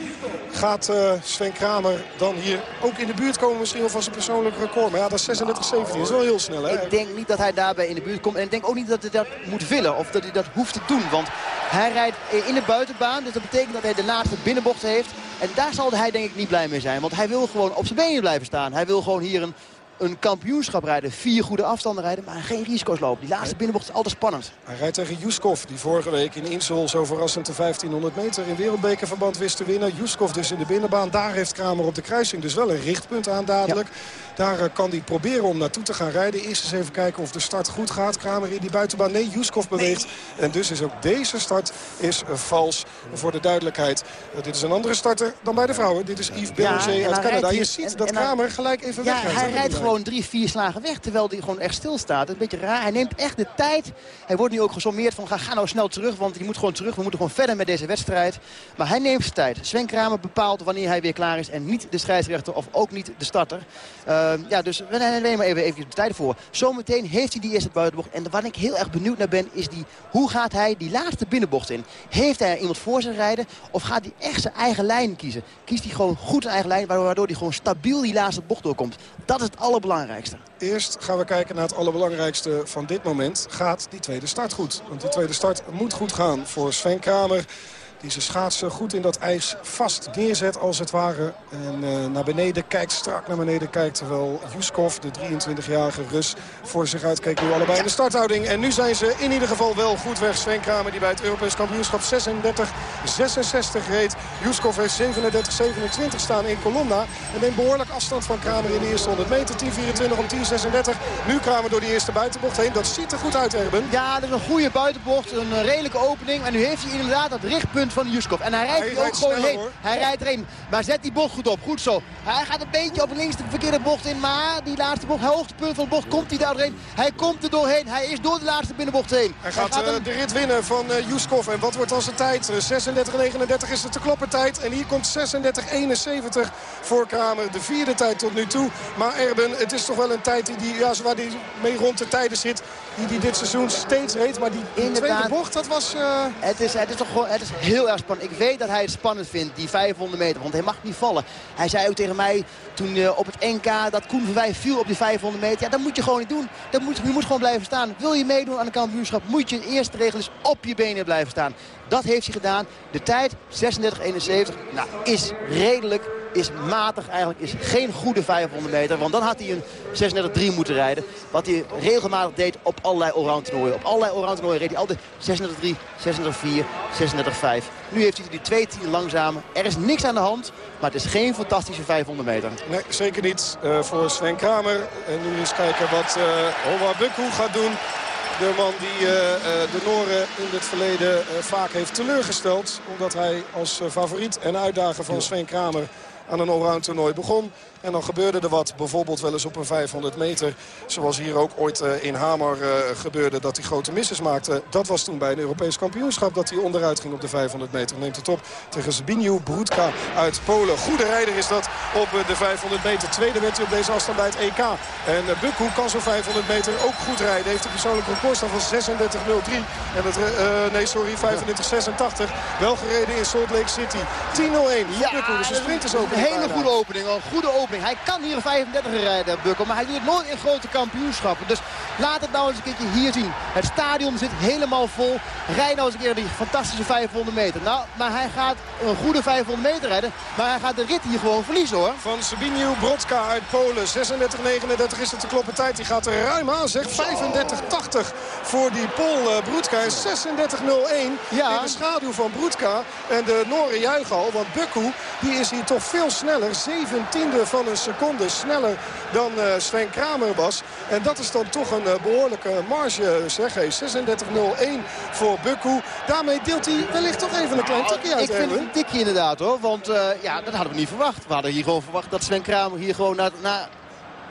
gaat uh, Sven Kramer dan hier ook in de buurt komen misschien wel van zijn persoonlijk record. Maar ja, dat is 36-17. Dat is wel heel snel, hè? Ik denk niet dat hij daarbij in de buurt komt. En ik denk ook niet dat hij dat moet willen of dat hij dat hoeft te doen. Want hij rijdt in de buitenbaan. Dus dat betekent dat hij de laatste binnenbocht heeft. En daar zal hij denk ik niet blij mee zijn. Want hij wil gewoon op zijn benen blijven staan. Hij wil gewoon hier een een kampioenschap rijden. Vier goede afstanden rijden, maar geen risico's lopen. Die laatste binnenbocht is altijd spannend. Hij rijdt tegen Juskov, die vorige week in Insel zo verrassend de 1500 meter in wereldbekerverband wist te winnen. Juskov dus in de binnenbaan. Daar heeft Kramer op de kruising dus wel een richtpunt aan dadelijk. Daar eh, kan hij proberen om naartoe te gaan rijden. Eerst eens even kijken of de start goed gaat. Kramer in die buitenbaan. Nee, Juskov beweegt. En dus is ook deze start is uh, vals. Voor de duidelijkheid. Uh, dit is een andere starter dan bij de vrouwen. Dit is Yves ja, uit Canada. Je ziet dat Kramer gelijk even ja, wegrijdt. Hij rijdt gewoon drie, vier slagen weg. Terwijl hij gewoon echt stilstaat. Dat is een beetje raar. Hij neemt echt de tijd. Hij wordt nu ook gesommeerd van ga, ga nou snel terug. Want hij moet gewoon terug. We moeten gewoon verder met deze wedstrijd. Maar hij neemt zijn tijd. Sven Kramer bepaalt wanneer hij weer klaar is. En niet de scheidsrechter of ook niet de starter. Uh, ja, dus we nemen maar even, even de tijd voor. Zometeen heeft hij die eerste buitenbocht. En waar ik heel erg benieuwd naar ben, is die, hoe gaat hij die laatste binnenbocht in? Heeft hij iemand voor zich rijden? Of gaat hij echt zijn eigen lijn kiezen? Kiest hij gewoon goed zijn eigen lijn, waardoor hij gewoon stabiel die laatste bocht doorkomt? Dat is het allerbelangrijkste. Eerst gaan we kijken naar het allerbelangrijkste van dit moment. Gaat die tweede start goed? Want die tweede start moet goed gaan voor Sven Kramer. Die zijn schaatsen goed in dat ijs vast neerzet als het ware. En uh, naar beneden kijkt, strak naar beneden kijkt. Terwijl Juskov, de 23-jarige Rus, voor zich uitkeek. Nu allebei in de starthouding. En nu zijn ze in ieder geval wel goed weg. Sven Kramer die bij het Europees kampioenschap 36-66 reed. Juskov heeft 37-27 staan in Colonna. En neemt behoorlijk afstand van Kramer in de eerste 100 meter. 10-24 om 10-36. Nu Kramer door die eerste buitenbocht heen. Dat ziet er goed uit, Erben. Ja, dat is een goede buitenbocht. Een redelijke opening. En nu heeft hij inderdaad dat richtpunt van Juskov. En hij rijdt hij ook gewoon heen. Hij rijdt erin. Maar zet die bocht goed op. Goed zo. Hij gaat een beetje op links de verkeerde bocht in. Maar die laatste bocht, hoogtepunt van de bocht, komt hij daar doorheen. Hij komt er doorheen. Hij is door de laatste binnenbocht heen. Hij gaat, hij gaat uh, de rit winnen van uh, Juskov. En wat wordt dan zijn tijd? 36-39 is het te kloppen tijd. En hier komt 36-71 voor Kramer. De vierde tijd tot nu toe. Maar Erben, het is toch wel een tijd die, die, ja, waar hij mee rond de tijden zit. Die hij dit seizoen steeds reed. Maar die Inderdaad. tweede bocht, dat was... Uh... Het, is, het is toch gewoon het is heel erg spannend. Ik weet dat hij het spannend vindt, die 500 meter. Want hij mag niet vallen. Hij zei ook tegen mij toen uh, op het NK dat Koen Verwij viel op die 500 meter. Ja, dat moet je gewoon niet doen. Dat moet, je moet gewoon blijven staan. Wil je meedoen aan de kampioenschap, moet je de eerste regel is op je benen blijven staan. Dat heeft hij gedaan. De tijd, 36-71, nou, is redelijk is matig. Eigenlijk is geen goede 500 meter. Want dan had hij een 36-3 moeten rijden. Wat hij regelmatig deed op allerlei allround toernooien. Op allerlei allround toernooien reed hij altijd 36-3, 36-4, 36-5. Nu heeft hij die twee tien langzamer. Er is niks aan de hand. Maar het is geen fantastische 500 meter. Nee, zeker niet uh, voor Sven Kramer. En nu eens kijken wat uh, Hova Bukku gaat doen. De man die uh, de Noren in het verleden uh, vaak heeft teleurgesteld. Omdat hij als favoriet en uitdager van Sven Kramer aan een allround toernooi begon. En dan gebeurde er wat, bijvoorbeeld wel eens op een 500 meter. Zoals hier ook ooit uh, in Hamar uh, gebeurde dat hij grote misses maakte. Dat was toen bij een Europees kampioenschap dat hij onderuit ging op de 500 meter. Neemt het op tegen Zbigniew Brudka uit Polen. Goede rijder is dat op uh, de 500 meter. Tweede werd hij op deze afstand bij het EK. En Bukku kan zo'n 500 meter ook goed rijden. Heeft een persoonlijk record van 36.03. En het, nee sorry, 35.86. Wel gereden in Salt Lake City. 10.01 ja. Dus de sprint is ook een hele goede opening. Een goede opening. Hij kan hier een 35 rijden, Bukkel. Maar hij doet het nooit in grote kampioenschappen. Dus laat het nou eens een keertje hier zien. Het stadion zit helemaal vol. Rijd nou eens een keer die fantastische 500 meter. Nou, maar hij gaat een goede 500 meter rijden. Maar hij gaat de rit hier gewoon verliezen hoor. Van Sabiniu Brodka uit Polen. 36-39 is het te kloppen tijd. Die gaat er ruim aan zeg. 35-80 voor die Pol uh, Brodka. 36-01 ja. in de schaduw van Brodka. En de Noren juichen al. Want Bukku die is hier toch veel sneller. 17e van een seconde sneller dan uh, Sven Kramer was. En dat is dan toch een eh, behoorlijke marge, zeg. Hey, 36-0-1 voor Bukku. Daarmee deelt hij wellicht toch even een klein tikje uit, Ik vind een tikje inderdaad hoor. Want eh, ja, dat hadden we niet verwacht. We hadden hier gewoon verwacht dat Sven Kramer hier gewoon naar, naar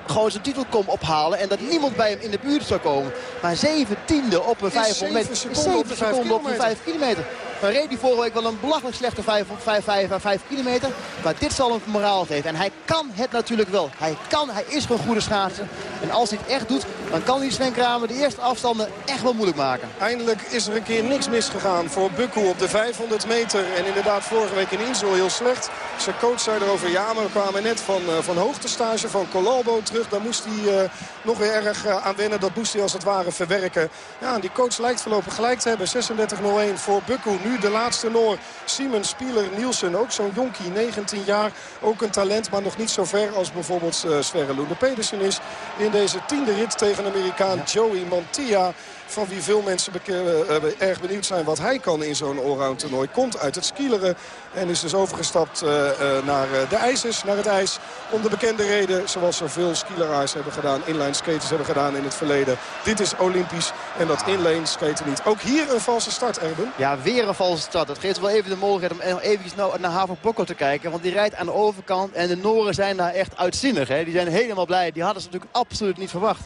gewoon zijn titel komt ophalen. En dat niemand bij hem in de buurt zou komen. Maar zeventiende op een Is 500 meter. seconden op de vijf seconden op de kilometer. 5 kilometer. Maar reed hij vorige week wel een belachelijk slechte 5 op 5, 5, 5 kilometer. Maar dit zal hem moraal geven. En hij kan het natuurlijk wel. Hij kan, hij is een goede schaatser. En als hij het echt doet, dan kan hij Sven Kramer de eerste afstanden echt wel moeilijk maken. Eindelijk is er een keer niks misgegaan voor Bukku op de 500 meter. En inderdaad vorige week in Insel heel slecht. Zijn coach zei erover, ja, maar we kwamen net van, eh, van hoogtestage van Colalbo terug. Daar moest hij eh, nog weer erg eh, aan wennen. Dat moest hij als het ware verwerken. Ja, en die coach lijkt voorlopig gelijk te hebben. 36-01 voor Bukku. Nu de laatste Noor. Simon Spieler Nielsen, ook zo'n jonkie, 19 jaar. Ook een talent, maar nog niet zo ver als bijvoorbeeld eh, Sverre Loene Pedersen is. In deze tiende rit tegen Amerikaan Joey Mantia. Van wie veel mensen eh, erg benieuwd zijn wat hij kan in zo'n allround toernooi. Komt uit het skileren en is dus overgestapt eh, eh, naar eh, de ijzers, naar het ijs. Om de bekende reden, zoals zoveel skileraars hebben gedaan, inline skaters hebben gedaan in het verleden. Dit is olympisch en dat inline skaten niet. Ook hier een valse start, Erben. Ja, weer een valse start. Dat geeft wel even de mogelijkheid om even nou naar Haver Bokko te kijken. Want die rijdt aan de overkant en de Noren zijn daar echt uitzinnig. Hè? Die zijn helemaal blij. Die hadden ze natuurlijk absoluut niet verwacht.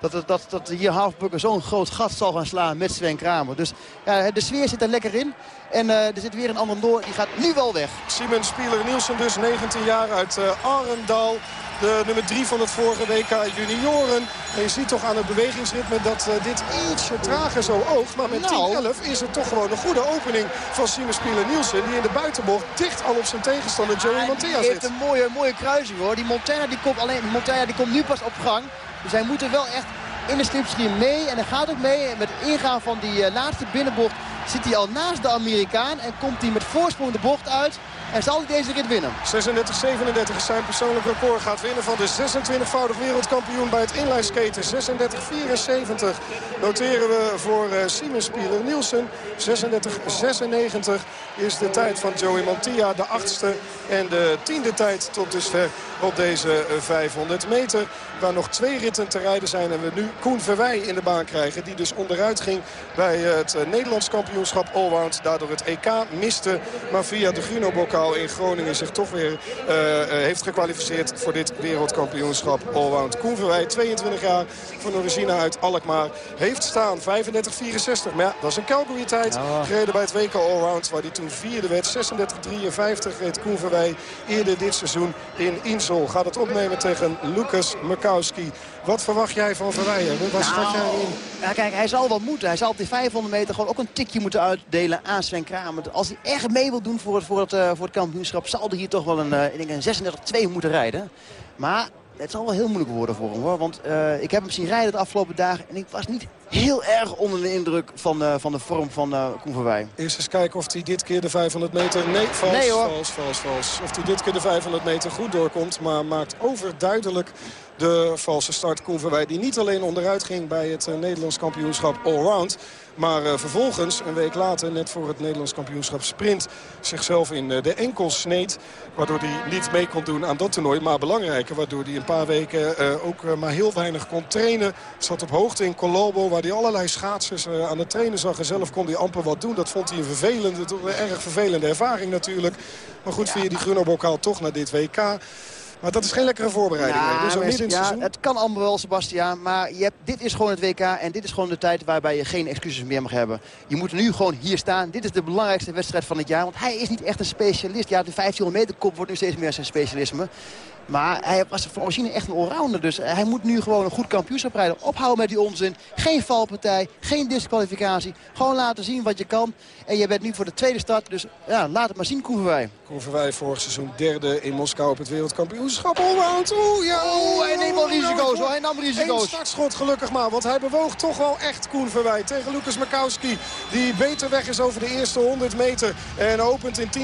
Dat, dat, dat, hier Haverbukker zo'n groot gat zal gaan slaan met Sven Kramer. Dus ja, de sfeer zit er lekker in. En eh, er zit weer een ander Noor, die gaat nu wel weg. Simon Spieler Nielsen dus 19 jaar uit uh, Arendal. De nummer 3 van het vorige WK junioren. En je ziet toch aan het bewegingsritme dat uh, dit ietsje trager zo oogt. Maar met Nou. 10-11 is het toch gewoon een goede opening van Simon Spieler Nielsen. Die in de buitenbocht dicht al op zijn tegenstander Joey Ah, Mantea die heeft een mooie, mooie kruising hoor. Die Montana die komt, alleen, Montana die komt nu pas op gang. Dus hij moet er wel echt in de slipstream mee. En hij gaat ook mee. Met ingaan van die uh, laatste binnenbocht zit hij al naast de Amerikaan. En komt hij met voorsprong de bocht uit. En zal hij deze rit winnen. 36-37 is zijn persoonlijk record. Gaat winnen van de 26-voudig wereldkampioen bij het inline skaten. 36-74 noteren we voor uh, Simon Spieler Nielsen. 36-96 is de tijd van Joey Mantia. De achtste en de tiende tijd tot dusver op deze uh, 500 meter. Waar nog twee ritten te rijden zijn. En we nu Koen Verwij in de baan krijgen. Die dus onderuit ging bij het uh, Nederlands kampioenschap Allround. Daardoor het EK miste. Maar via de In Groningen zich toch weer uh, heeft gekwalificeerd voor dit wereldkampioenschap Allround. Koen Verwij, 22 jaar, van origine uit Alkmaar. Heeft staan 35-64. Maar ja, dat is een Calgary tijd. Gereden bij het WK Allround waar hij toen vierde werd. 36-53 reed Koen Verwij eerder dit seizoen in Insel. Gaat het opnemen tegen Lucas Makowski. Wat verwacht jij van Verwij? Wat schat jij in? Ja, kijk, hij zal wel moeten. Hij zal op die 500 meter gewoon ook een tikje moeten uitdelen aan Sven Kramer. Als hij echt mee wil doen voor het, voor het, uh, voor het kampioenschap... zal hij hier toch wel een, uh, ik denk een 36-2 moeten rijden. Maar het zal wel heel moeilijk worden voor hem hoor. Want uh, ik heb hem zien rijden de afgelopen dagen. En ik was niet heel erg onder de indruk van, uh, van de vorm van uh, Koen Verwij. Eerst eens kijken of hij dit keer de 500 meter... Nee, vals, nee, hoor. vals, vals, vals. Of hij dit keer de 500 meter goed doorkomt. Maar maakt overduidelijk de valse start Koen Verwij. Die niet alleen onderuit ging bij het uh, Nederlands kampioenschap Allround. Maar uh, vervolgens, een week later, net voor het Nederlands kampioenschap Sprint... zichzelf in uh, de enkel sneed. Waardoor hij niet mee kon doen aan dat toernooi. Maar belangrijker, waardoor hij een paar weken ook maar heel weinig kon trainen. Zat op hoogte in Colombo, waar hij allerlei schaatsers aan het trainen zag. En zelf kon hij amper wat doen. Dat vond hij een vervelende, een erg vervelende ervaring natuurlijk. Maar goed, via die Gruno-bokaal toch naar dit WK... Maar dat is geen lekkere voorbereiding. Ja, dus maar, midden in het, ja seizoen... het kan allemaal wel, Sebastiaan. Maar je hebt, dit is gewoon het WK en dit is gewoon de tijd waarbij je geen excuses meer mag hebben. Je moet nu gewoon hier staan. Dit is de belangrijkste wedstrijd van het jaar. Want hij is niet echt een specialist. Ja, de 1500 meter kop wordt nu steeds meer zijn specialisme. Maar hij was van origine echt een allrounder. Dus hij moet nu gewoon een goed kampioenschap rijden. Ophouden met die onzin. Geen valpartij, geen disqualificatie. Gewoon laten zien wat je kan. En je bent nu voor de tweede start. Dus ja, laat het maar zien, Koeverwij. Koeverwij vorig seizoen derde in Moskou op het wereldkampioenschap. Allround. Oeh, ja. Oeh, hij neemt al risico's hoor. Hij nam risico's. Eén startschot gelukkig maar. Want hij bewoog toch wel echt Koen Verwij tegen Lucas Makowski. Die beter weg is over de eerste 100 meter. En opent in 10.26,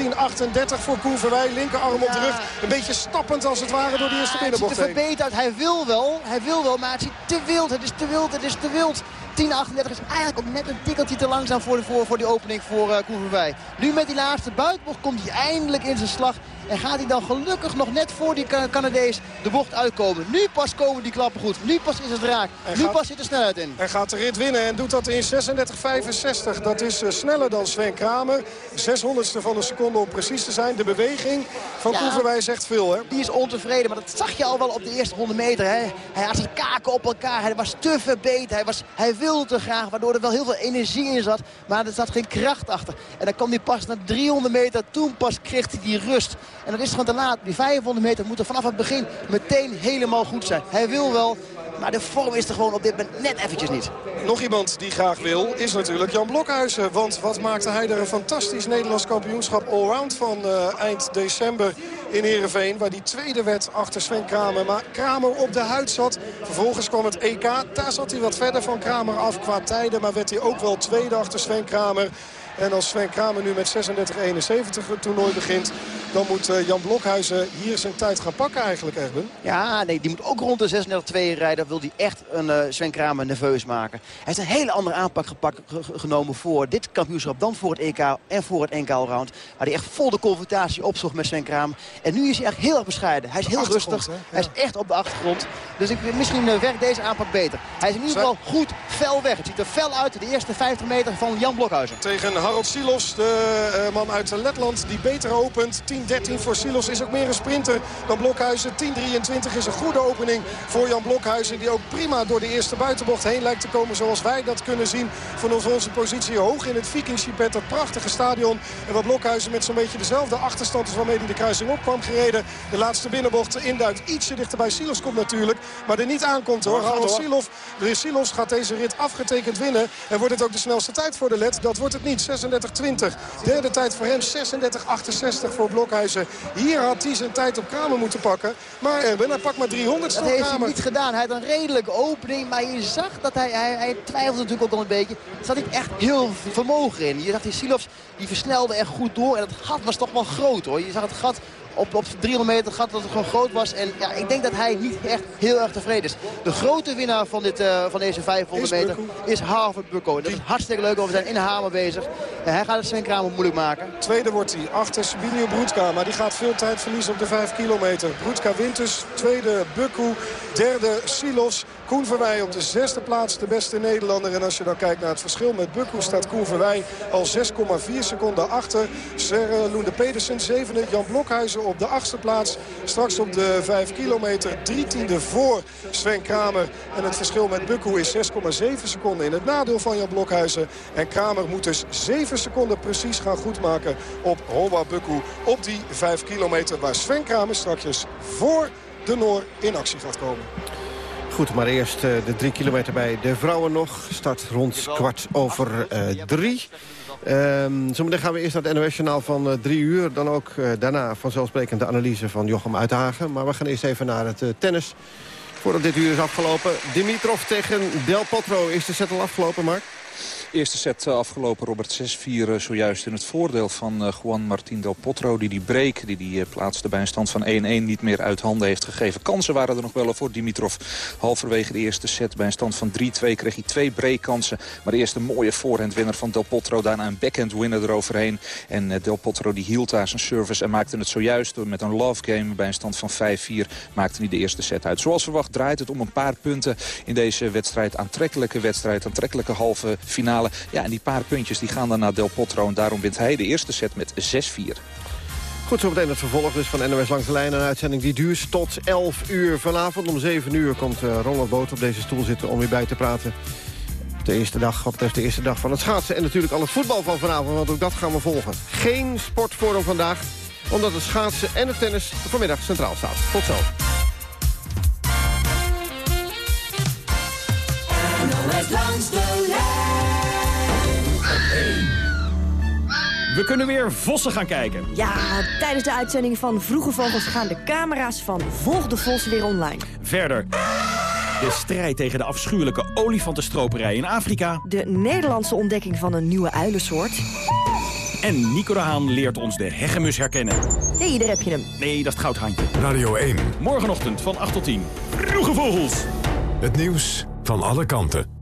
10.38 voor Koen Verwij. Linkerarm op de rug. Een beetje stappend als het ware door de eerste binnenbocht Het ziet er verbeterd. Hij wil wel. Hij wil wel. Maar het ziet te wild. Het is te wild. Het is te wild. 10.38 is eigenlijk ook net een tikkeltje te langzaam voor, de, voor, voor die opening voor uh. Nu met die laatste buitenbocht komt hij eindelijk in zijn slag. En gaat hij dan gelukkig nog net voor die Canadees de bocht uitkomen. Nu pas komen die klappen goed. Nu pas is het raak. nu pas zit er snelheid in. Hij gaat de rit winnen en doet dat in 36,65. Dat is sneller dan Sven Kramer. 600ste van een seconde om precies te zijn. De beweging van ja, Koeverwij zegt veel. Hè? Die is ontevreden, maar dat zag je al wel op de eerste 100 meter. Hè? Hij had zijn kaken op elkaar. Hij was te verbeten. Hij, was, hij wilde te graag, waardoor er wel heel veel energie in zat. Maar er zat geen kracht achter. En dan kwam hij pas naar 300 meter. Toen pas kreeg hij die rust. En dat is gewoon te laat. Die 500 meter moeten vanaf het begin meteen helemaal goed zijn. Hij wil wel, maar de vorm is er gewoon op dit moment net eventjes niet. Nog iemand die graag wil is natuurlijk Jan Blokhuizen. Want wat maakte hij er een fantastisch Nederlands kampioenschap allround van uh, eind december in Heerenveen. Waar die tweede werd achter Sven Kramer. Maar Kramer op de huid zat. Vervolgens kwam het EK. Daar zat hij wat verder van Kramer af qua tijden. Maar werd hij ook wel tweede achter Sven Kramer. En als Sven Kramer nu met 36-71 het toernooi begint... dan moet eh, Jan Blokhuizen hier zijn tijd gaan pakken eigenlijk, Erben. Ja, nee, die moet ook rond de 36-2 rijden. Wil hij echt een uh, Sven Kramer nerveus maken. Hij heeft een hele andere aanpak genomen voor dit kampioenschap... dan voor het EK en voor het NK Allround. Waar hij echt vol de confrontatie opzocht met Sven Kramer. En nu is hij echt heel erg bescheiden. Hij is heel rustig. Hij is echt op de achtergrond. Dus ik, misschien uh, werkt deze aanpak beter. Hij is in ieder geval goed fel weg. Het ziet er fel uit de eerste 50 meter van Jan Blokhuizen. Tegen Harold Silos, de uh, man uit Letland, die beter opent. 10-13 voor Silos is ook meer een sprinter dan Blokhuizen. 10-23 is een goede opening voor Jan Blokhuizen. Die ook prima door de eerste buitenbocht heen lijkt te komen zoals wij dat kunnen zien. Van onze positie hoog in het Vikingschipet, dat prachtige stadion. En wat Blokhuizen met zo'n beetje dezelfde achterstand is waarmee hij de kruising op kwam gereden. De laatste binnenbocht induikt. Ietsje dichter bij Silos komt natuurlijk. Maar er niet aankomt hoor. Harold Silos, Silos gaat deze rit afgetekend winnen. En wordt het ook de snelste tijd voor de led? Dat wordt het niet. 36-20. Derde tijd voor hem 36-68 voor Blokhuizen. Hier had hij zijn tijd op Kramer moeten pakken. Maar Erben, hij pakt maar 300 Dat heeft hij niet gedaan. Hij had een redelijke opening. Maar je zag dat hij, hij, hij twijfelde natuurlijk ook al een beetje. Er zat niet echt heel vermogen in. Je zag die Silovs, die versnelde echt goed door. En het gat was toch wel groot hoor. Je zag het gat op, op 300 meter gat dat het gewoon groot was. En ja, ik denk dat hij niet echt heel erg tevreden is. De grote winnaar van, dit, uh, van deze 500 meter is Harvard Bucko. Dat is hartstikke leuk, we zijn in de hamer bezig. En hij gaat het Sven Kramer moeilijk maken. Tweede wordt hij achter Sabinio Broedka. Maar die gaat veel tijd verliezen op de 5 kilometer. Broedka wint dus. Tweede Bukku. Derde Silos. Koen Verwij op de zesde plaats de beste Nederlander. En als je dan kijkt naar het verschil met Bukku staat Koen Verwij al 6,4 seconden achter. Serre Loende Pedersen zevende. Jan Blokhuizen op de achtste plaats. Straks op de 5 kilometer drie tiende voor Sven Kramer. En het verschil met Bukku is 6,7 seconden in het nadeel van Jan Blokhuizen. En Kramer moet dus 7 seconden precies gaan goedmaken op Hoa Bukku. Op die 5 kilometer waar Sven Kramer straks voor de Noor in actie gaat komen. Goed, maar eerst uh, de drie kilometer bij de vrouwen nog. Start rond kwart over uh, drie. Um, zometeen gaan we eerst naar het NOS-journaal van uh, drie uur. Dan ook daarna vanzelfsprekend de analyse van Jochem Uithagen. Maar we gaan eerst even naar het tennis. Voordat dit uur is afgelopen. Dimitrov tegen Del Potro. Is de set al afgelopen, Mark? Eerste set eh, afgelopen, Robert 6-4 eh, zojuist in het voordeel van eh, Juan Martín del Potro. Die die break, die die plaatste bij een stand van 1-1 niet meer uit handen heeft gegeven. Kansen waren er nog wel voor Dimitrov. Halverwege de eerste set bij een stand van 3-2 kreeg hij twee breakkansen. Maar eerst een mooie voorhandwinner van del Potro. Daarna een backhand winner eroverheen. En del Potro die hield daar zijn service en maakte het zojuist met een love game bij een stand van 5-4 maakte hij de eerste set uit. Zoals verwacht draait het om een paar punten in deze wedstrijd. Aantrekkelijke wedstrijd, aantrekkelijke halve finale ja, en die paar puntjes die gaan dan naar Del Potro. En daarom wint hij de eerste set met 6-4. Goed, zo meteen het vervolg dus van NOS Langs de Lijn. Een uitzending die duurt tot 11 uur. Vanavond om 7 uur komt uh, Ronald Boot op deze stoel zitten om weer bij te praten. De eerste dag, wat betreft de eerste dag van het schaatsen. En natuurlijk al het voetbal van vanavond, want ook dat gaan we volgen. Geen sportforum vandaag, omdat het schaatsen en het tennis vanmiddag centraal staat. Tot zo. NOS langs de lijn. We kunnen weer vossen gaan kijken. Ja, tijdens de uitzending van Vroege Vogels gaan de camera's van Volg de Vos weer online. Verder. De strijd tegen de afschuwelijke olifantenstroperij in Afrika. De Nederlandse ontdekking van een nieuwe uilensoort. En Nico de Haan leert ons de hegemus herkennen. Hey, daar heb je hem. Nee, dat is het goudhaantje. Radio 1. Morgenochtend van 8 tot 10. Vroege Vogels. Het nieuws van alle kanten.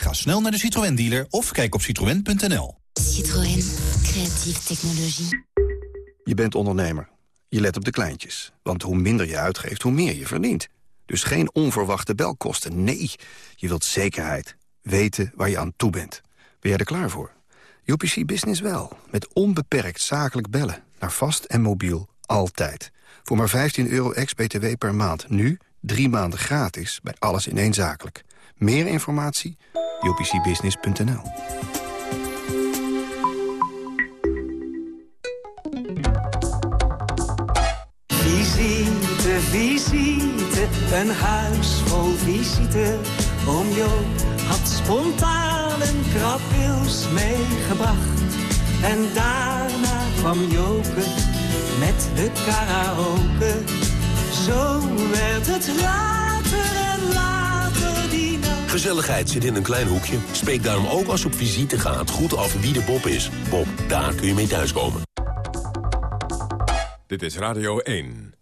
Ga snel naar de Citroën dealer of kijk op citroën.nl. Citroën. Creatieve technologie. Je bent ondernemer. Je let op de kleintjes. Want hoe minder je uitgeeft, hoe meer je verdient. Dus geen onverwachte belkosten. Nee, je wilt zekerheid. Weten waar je aan toe bent. Ben jij er klaar voor? UPC Business wel. Met onbeperkt zakelijk bellen. Naar vast en mobiel. Altijd. Voor maar 15 euro ex-BTW per maand. Nu drie maanden gratis bij alles in één zakelijk. Meer informatie? upcbusiness.nl Visite, visite, een huis vol visite. Oom Joop had spontaan een krabwils meegebracht. En daarna kwam Joke met de karaoke. Zo werd het later Gezelligheid zit in een klein hoekje. Spreek daarom ook als op visite gaat goed af wie de Bob is. Bob, daar kun je mee thuiskomen. Dit is Radio 1.